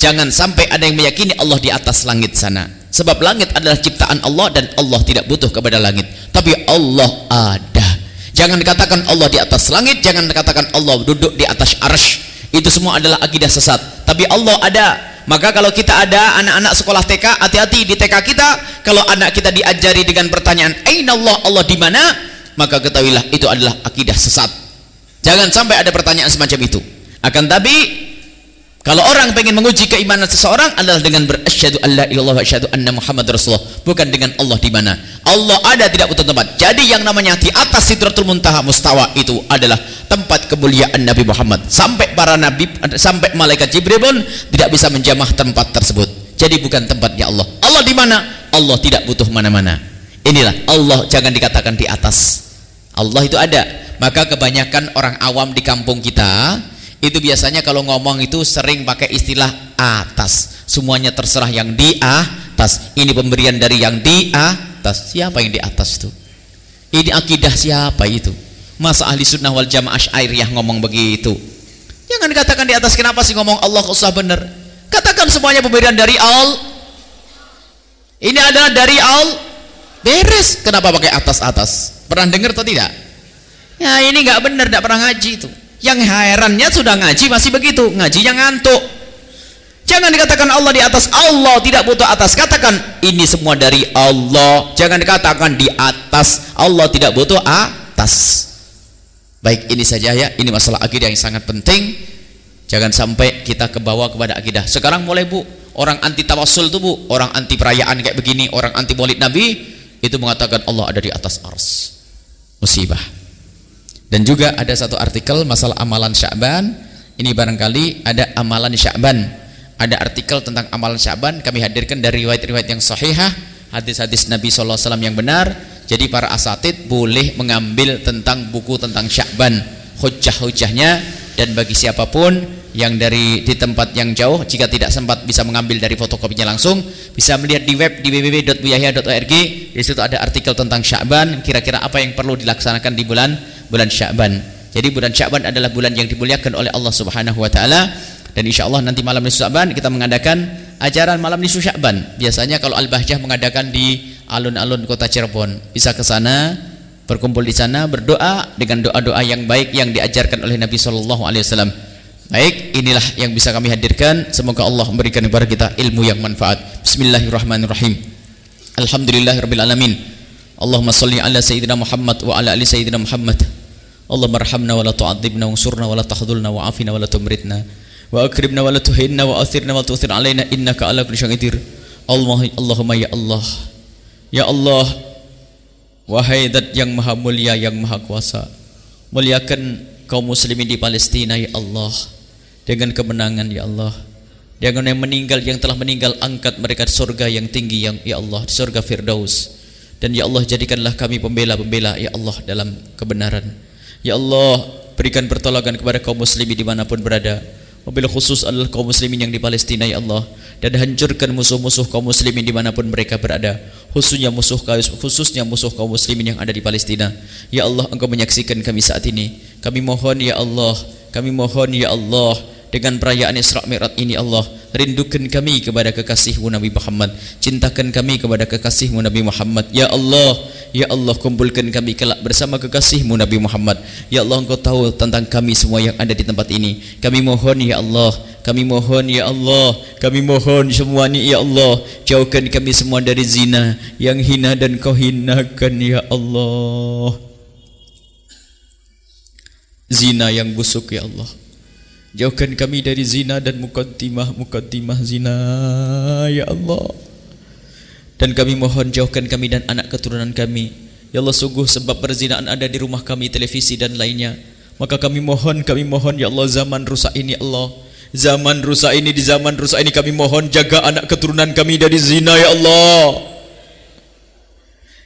jangan sampai ada yang meyakini Allah di atas langit sana. Sebab langit adalah ciptaan Allah dan Allah tidak butuh kepada langit. Tapi Allah ada. Jangan dikatakan Allah di atas langit, jangan dikatakan Allah duduk di atas arsh. Itu semua adalah akidah sesat. Tapi Allah ada maka kalau kita ada anak-anak sekolah TK, hati-hati di TK kita, kalau anak kita diajari dengan pertanyaan, "Aina Allah? Allah di mana?" Maka ketahuilah itu adalah akidah sesat. Jangan sampai ada pertanyaan semacam itu. Akan tapi kalau orang pengen menguji keimanan seseorang adalah dengan berasyhadu alla ilallah wa asyhadu anna Muhammad Rasulullah, bukan dengan Allah di mana. Allah ada tidak butuh tempat. Jadi yang namanya di atas Sidratul Muntaha mustawa itu adalah tempat kemuliaan Nabi Muhammad. Sampai para nabi sampai malaikat Jibril pun tidak bisa menjamah tempat tersebut. Jadi bukan tempatnya Allah. Allah di mana? Allah tidak butuh mana-mana. Inilah Allah jangan dikatakan di atas. Allah itu ada. Maka kebanyakan orang awam di kampung kita itu biasanya kalau ngomong itu sering pakai istilah atas. Semuanya terserah yang di atas. Ini pemberian dari yang di atas. Siapa yang di atas itu? Ini akidah siapa itu? Masa ahli sunnah wal jamaah yang ngomong begitu? Jangan dikatakan di atas kenapa sih ngomong Allah usah benar? Katakan semuanya pemberian dari al. Ini adalah dari al. Beres. Kenapa pakai atas-atas? Pernah dengar atau tidak? Ya ini nggak benar tidak pernah ngaji itu yang herannya sudah ngaji masih begitu ngajinya ngantuk. Jangan dikatakan Allah di atas Allah tidak butuh atas. Katakan ini semua dari Allah. Jangan dikatakan di atas Allah tidak butuh atas. Baik ini saja ya. Ini masalah akidah yang sangat penting. Jangan sampai kita kebawa kepada akidah. Sekarang mulai bu. Orang anti tawassul itu bu. Orang anti perayaan kayak begini orang anti maulid nabi itu mengatakan Allah ada di atas ars. Musibah dan juga ada satu artikel masalah amalan Sya'ban. Ini barangkali ada amalan Sya'ban. Ada artikel tentang amalan Sya'ban kami hadirkan dari riwayat-riwayat yang sahihah, hadis-hadis Nabi sallallahu alaihi wasallam yang benar. Jadi para asatid boleh mengambil tentang buku tentang Sya'ban, hujah-hujahnya dan bagi siapa pun yang dari di tempat yang jauh jika tidak sempat bisa mengambil dari fotokopinya langsung bisa melihat di web di www.buyahya.org di situ ada artikel tentang Sya'ban kira-kira apa yang perlu dilaksanakan di bulan bulan Sya'ban. Jadi bulan Sya'ban adalah bulan yang dimuliakan oleh Allah Subhanahu wa taala dan insyaallah nanti malam nisfu Sya'ban kita mengadakan ajaran malam nisfu Sya'ban. Biasanya kalau Al-Bahjah mengadakan di alun-alun kota Cirebon. Bisa ke sana, berkumpul di sana, berdoa dengan doa-doa yang baik yang diajarkan oleh Nabi sallallahu alaihi wasallam. Baik, inilah yang bisa kami hadirkan. Semoga Allah memberikan kepada kita ilmu yang manfaat. Bismillahirrahmanirrahim. Alhamdulillahirabbil alamin. Allahumma salli ala sayyidina Muhammad wa ala ali sayyidina Muhammad. اللهم ارحمنا ولا تعذبنا وانصرنا ولا تخذلنا وعافنا ولا تمرتنا وأكرمنا ولا تهنا وأثرنا ولا تؤثر علينا إنك على كل شيء قدير اللهم ya Allah ya Allah wahai zat yang maha mulia yang maha kuasa muliakan kaum muslimin di Palestina ya Allah dengan kemenangan ya Allah dengan yang meninggal yang telah meninggal angkat mereka di surga yang tinggi yang ya Allah di surga Firdaus dan ya Allah jadikanlah kami pembela-pembela ya Allah dalam kebenaran Ya Allah berikan pertolongan kepada kaum muslimin di mana pun berada. Mobil khusus adalah kaum muslimin yang di Palestina ya Allah. Dan hancurkan musuh-musuh kaum muslimin di mana pun mereka berada. Khususnya musuh khususnya musuh kaum muslimin yang ada di Palestina. Ya Allah engkau menyaksikan kami saat ini. Kami mohon ya Allah. Kami mohon ya Allah dengan perayaan Isra Mi'raj ini Allah rindukan kami kepada kekasihmu Nabi Muhammad. Cintakan kami kepada kekasihmu Nabi Muhammad. Ya Allah ya Allah kumpulkan kami kelak bersama kekasihmu Nabi Muhammad. Ya Allah engkau tahu tentang kami semua yang ada di tempat ini. Kami mohon ya Allah kami mohon ya Allah kami mohon semua ini ya Allah. Jauhkan kami semua dari zina yang hina dan kau hinakan ya Allah. Zina yang busuk ya Allah Jauhkan kami dari zina dan mukaddimah-mukaddimah zina Ya Allah. Dan kami mohon jauhkan kami dan anak keturunan kami. Ya Allah sungguh sebab perzinaan ada di rumah kami Televisi dan lainnya. Maka kami mohon, kami mohon Ya Allah zaman rusak ini Allah. Zaman rusak ini, di zaman rusak ini kami mohon Jaga anak keturunan kami dari zina Ya Allah.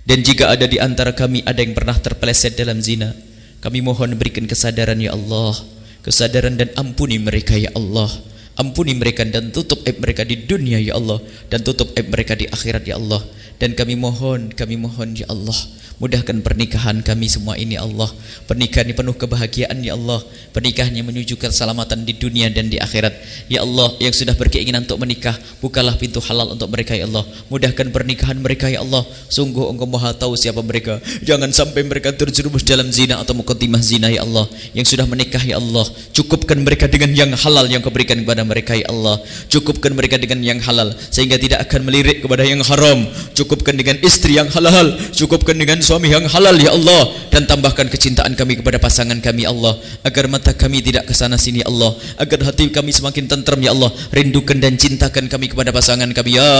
Dan jika ada di antara kami Ada yang pernah terpeleset dalam zina Kami mohon berikan kesadaran Ya Allah kesadaran dan ampuni mereka ya Allah ampuni mereka dan tutup aib mereka di dunia ya Allah. Dan tutup aib mereka di akhirat ya Allah. Dan kami mohon kami mohon ya Allah. Mudahkan pernikahan kami semua ini Allah. Pernikahan ini penuh kebahagiaan ya Allah. Pernikahan yang menuju keselamatan di dunia dan di akhirat. Ya Allah yang sudah berkeinginan untuk menikah Bukalah pintu halal untuk mereka ya Allah. Mudahkan pernikahan mereka ya Allah. Sungguh engkau maha tahu siapa mereka. Jangan sampai mereka terjerumus dalam zina atau mukaddimah zina ya Allah. Yang sudah menikah ya Allah Cukupkan mereka dengan yang halal yang kau berikan kepada mereka ya Allah. Cukupkan mereka dengan yang halal Sehingga tidak akan melirik kepada yang haram. Cukupkan dengan istri yang halal Cukupkan dengan suami yang halal ya Allah. Dan tambahkan kecintaan kami kepada pasangan kami Allah. Agar mata kami tidak ke sana sini Allah. Agar hati kami semakin tenteram ya Allah. Rindukan dan cintakan kami kepada pasangan kami ya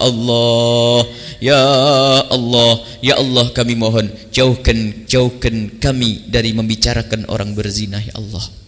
Allah. Ya Allah ya Allah kami mohon jauhkan jauhkan kami dari membicarakan orang berzina ya Allah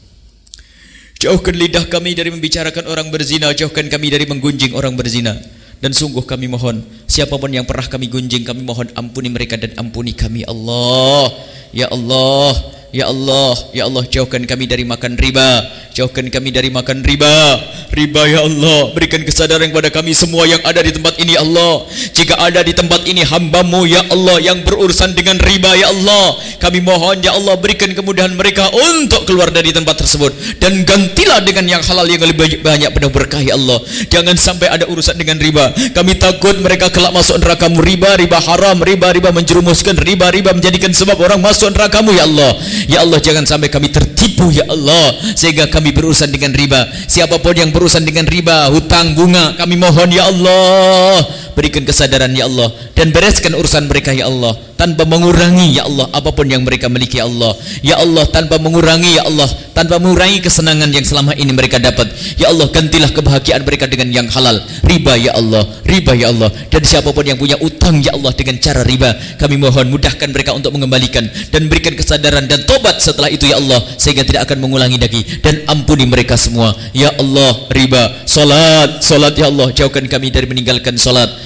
Jauhkan lidah kami dari membicarakan orang berzina Jauhkan kami dari menggunjing orang berzina. Dan sungguh kami mohon siapa pun yang pernah kami gunjing kami mohon ampuni mereka dan ampuni kami Allah. Ya Allah Ya Allah, Ya Allah jauhkan kami dari makan riba Jauhkan kami dari makan riba. Riba Ya Allah. Berikan kesadaran kepada kami semua yang ada di tempat ini Allah. Jika ada di tempat ini hambamu Ya Allah Yang berurusan dengan riba Ya Allah Kami mohon Ya Allah Berikan kemudahan mereka Untuk keluar dari tempat tersebut. Dan gantilah dengan yang halal Yang lebih banyak penuh berkah Ya Allah. Jangan sampai ada urusan dengan riba. Kami takut mereka kelak masuk nerakamu Riba, riba haram Riba, riba menjerumuskan Riba, riba menjadikan sebab orang masuk nerakamu Ya Allah. Ya Allah jangan sampai kami tertipu ya Allah sehingga kami berurusan dengan riba. Siapa pun yang berurusan dengan riba, hutang bunga, kami mohon ya Allah berikan kesadaran ya Allah. Dan bereskan urusan mereka ya Allah. Tanpa mengurangi ya Allah apa pun yang mereka miliki ya Allah. Ya Allah tanpa mengurangi ya Allah. Tanpa mengurangi kesenangan yang selama ini mereka dapat. Ya Allah gantilah kebahagiaan mereka dengan yang halal. Riba ya Allah. Riba ya Allah. Dan siapa pun yang punya utang ya Allah dengan cara riba kami mohon mudahkan mereka untuk mengembalikan dan berikan kesadaran dan tobat setelah itu ya Allah sehingga tidak akan mengulangi lagi dan ampuni mereka semua. Ya Allah riba. Salat salat ya Allah. Jauhkan kami dari meninggalkan salat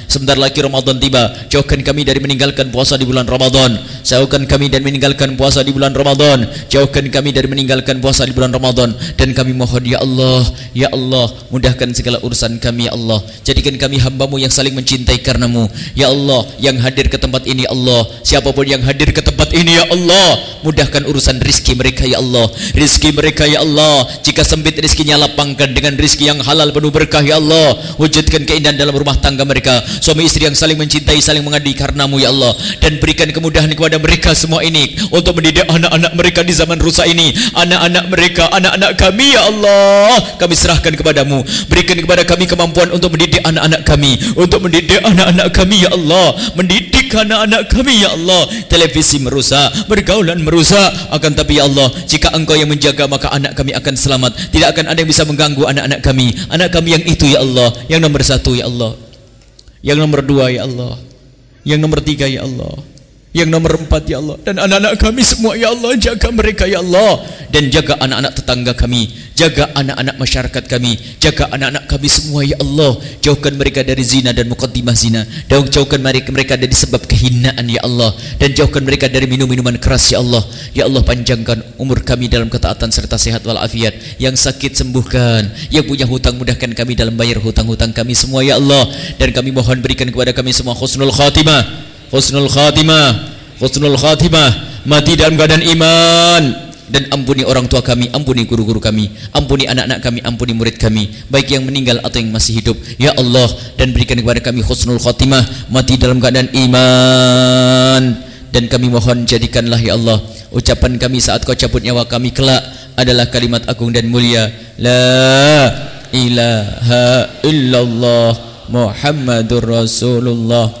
Sebentar lagi Ramadan tiba. Jauhkan kami dari meninggalkan puasa di bulan Ramadan. Jauhkan kami dari meninggalkan puasa di bulan Ramadan. Jauhkan kami dari meninggalkan puasa di bulan Ramadan. Dan kami mohon Ya Allah Ya Allah Mudahkan segala urusan kami Ya Allah. Jadikan kami hambamu yang saling mencintai karenamu. Ya Allah Yang hadir ke tempat ini Ya Allah. Siapa pun yang hadir ke tempat ini Ya Allah Mudahkan urusan rizki mereka Ya Allah. Rizki mereka Ya Allah. Jika sempit rizkinya lapangkan Dengan rizki yang halal penuh berkah Ya Allah. Wujudkan keindahan dalam rumah tangga mereka suami istri yang saling mencintai saling mengasihi karenamu ya Allah. Dan berikan kemudahan kepada mereka semua ini untuk mendidik anak-anak mereka di zaman rusak ini. Anak-anak mereka anak-anak kami ya Allah. Kami serahkan kepadamu. Berikan kepada kami kemampuan untuk mendidik anak-anak kami. Untuk mendidik anak-anak kami ya Allah. Mendidik anak-anak kami ya Allah. Televisi merusak bergaulan merusak. Akan tapi ya Allah jika engkau yang menjaga maka anak kami akan selamat. Tidak akan ada yang bisa mengganggu anak-anak kami. Anak kami yang itu ya Allah. Yang nomor satu ya Allah yang nomor dua ya Allah. Yang nomor tiga ya Allah Yang nomor empat ya Allah. Dan anak-anak kami semua ya Allah Jaga mereka ya Allah. Dan jaga anak-anak tetangga kami. Jaga anak-anak masyarakat kami. Jaga anak-anak kami semua ya Allah. Jauhkan mereka dari zina dan mukaddimah zina. Dan jauhkan mereka dari sebab kehinaan ya Allah. Dan jauhkan mereka dari minum-minuman keras ya Allah. Ya Allah panjangkan umur kami dalam ketaatan serta sehat walafiat. Yang sakit sembuhkan. Yang punya hutang mudahkan kami dalam bayar hutang-hutang kami semua ya Allah. Dan kami mohon berikan kepada kami semua khusnul khatimah Husnul khatimah. Husnul khatimah. Mati dalam keadaan iman. Dan ampuni orang tua kami ampuni guru-guru kami ampuni anak-anak kami ampuni murid kami. Baik yang meninggal atau yang masih hidup. Ya Allah dan berikan kepada kami husnul khotimah mati dalam keadaan iman. Dan kami mohon jadikanlah ya Allah ucapan kami saat kau cabut nyawa kami kelak adalah kalimat agung dan mulia. La ilaha illallah muhammadur rasulullah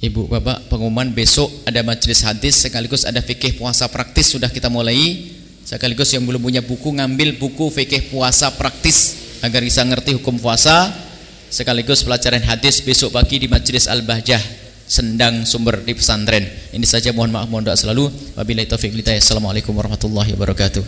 Ibu Bapak pengumuman besok ada majelis hadis sekaligus ada fikih puasa praktis sudah kita mulai. Sekaligus yang belum punya buku ngambil buku fikih puasa praktis agar bisa ngerti hukum puasa. Sekaligus pelajaran hadis besok pagi di majelis Al-Bahjah Sendang Sumber di pesantren. Ini saja mohon maaf mohon doa selalu. Wabillahi taufiq Assalamualaikum warahmatullahi wabarakatuh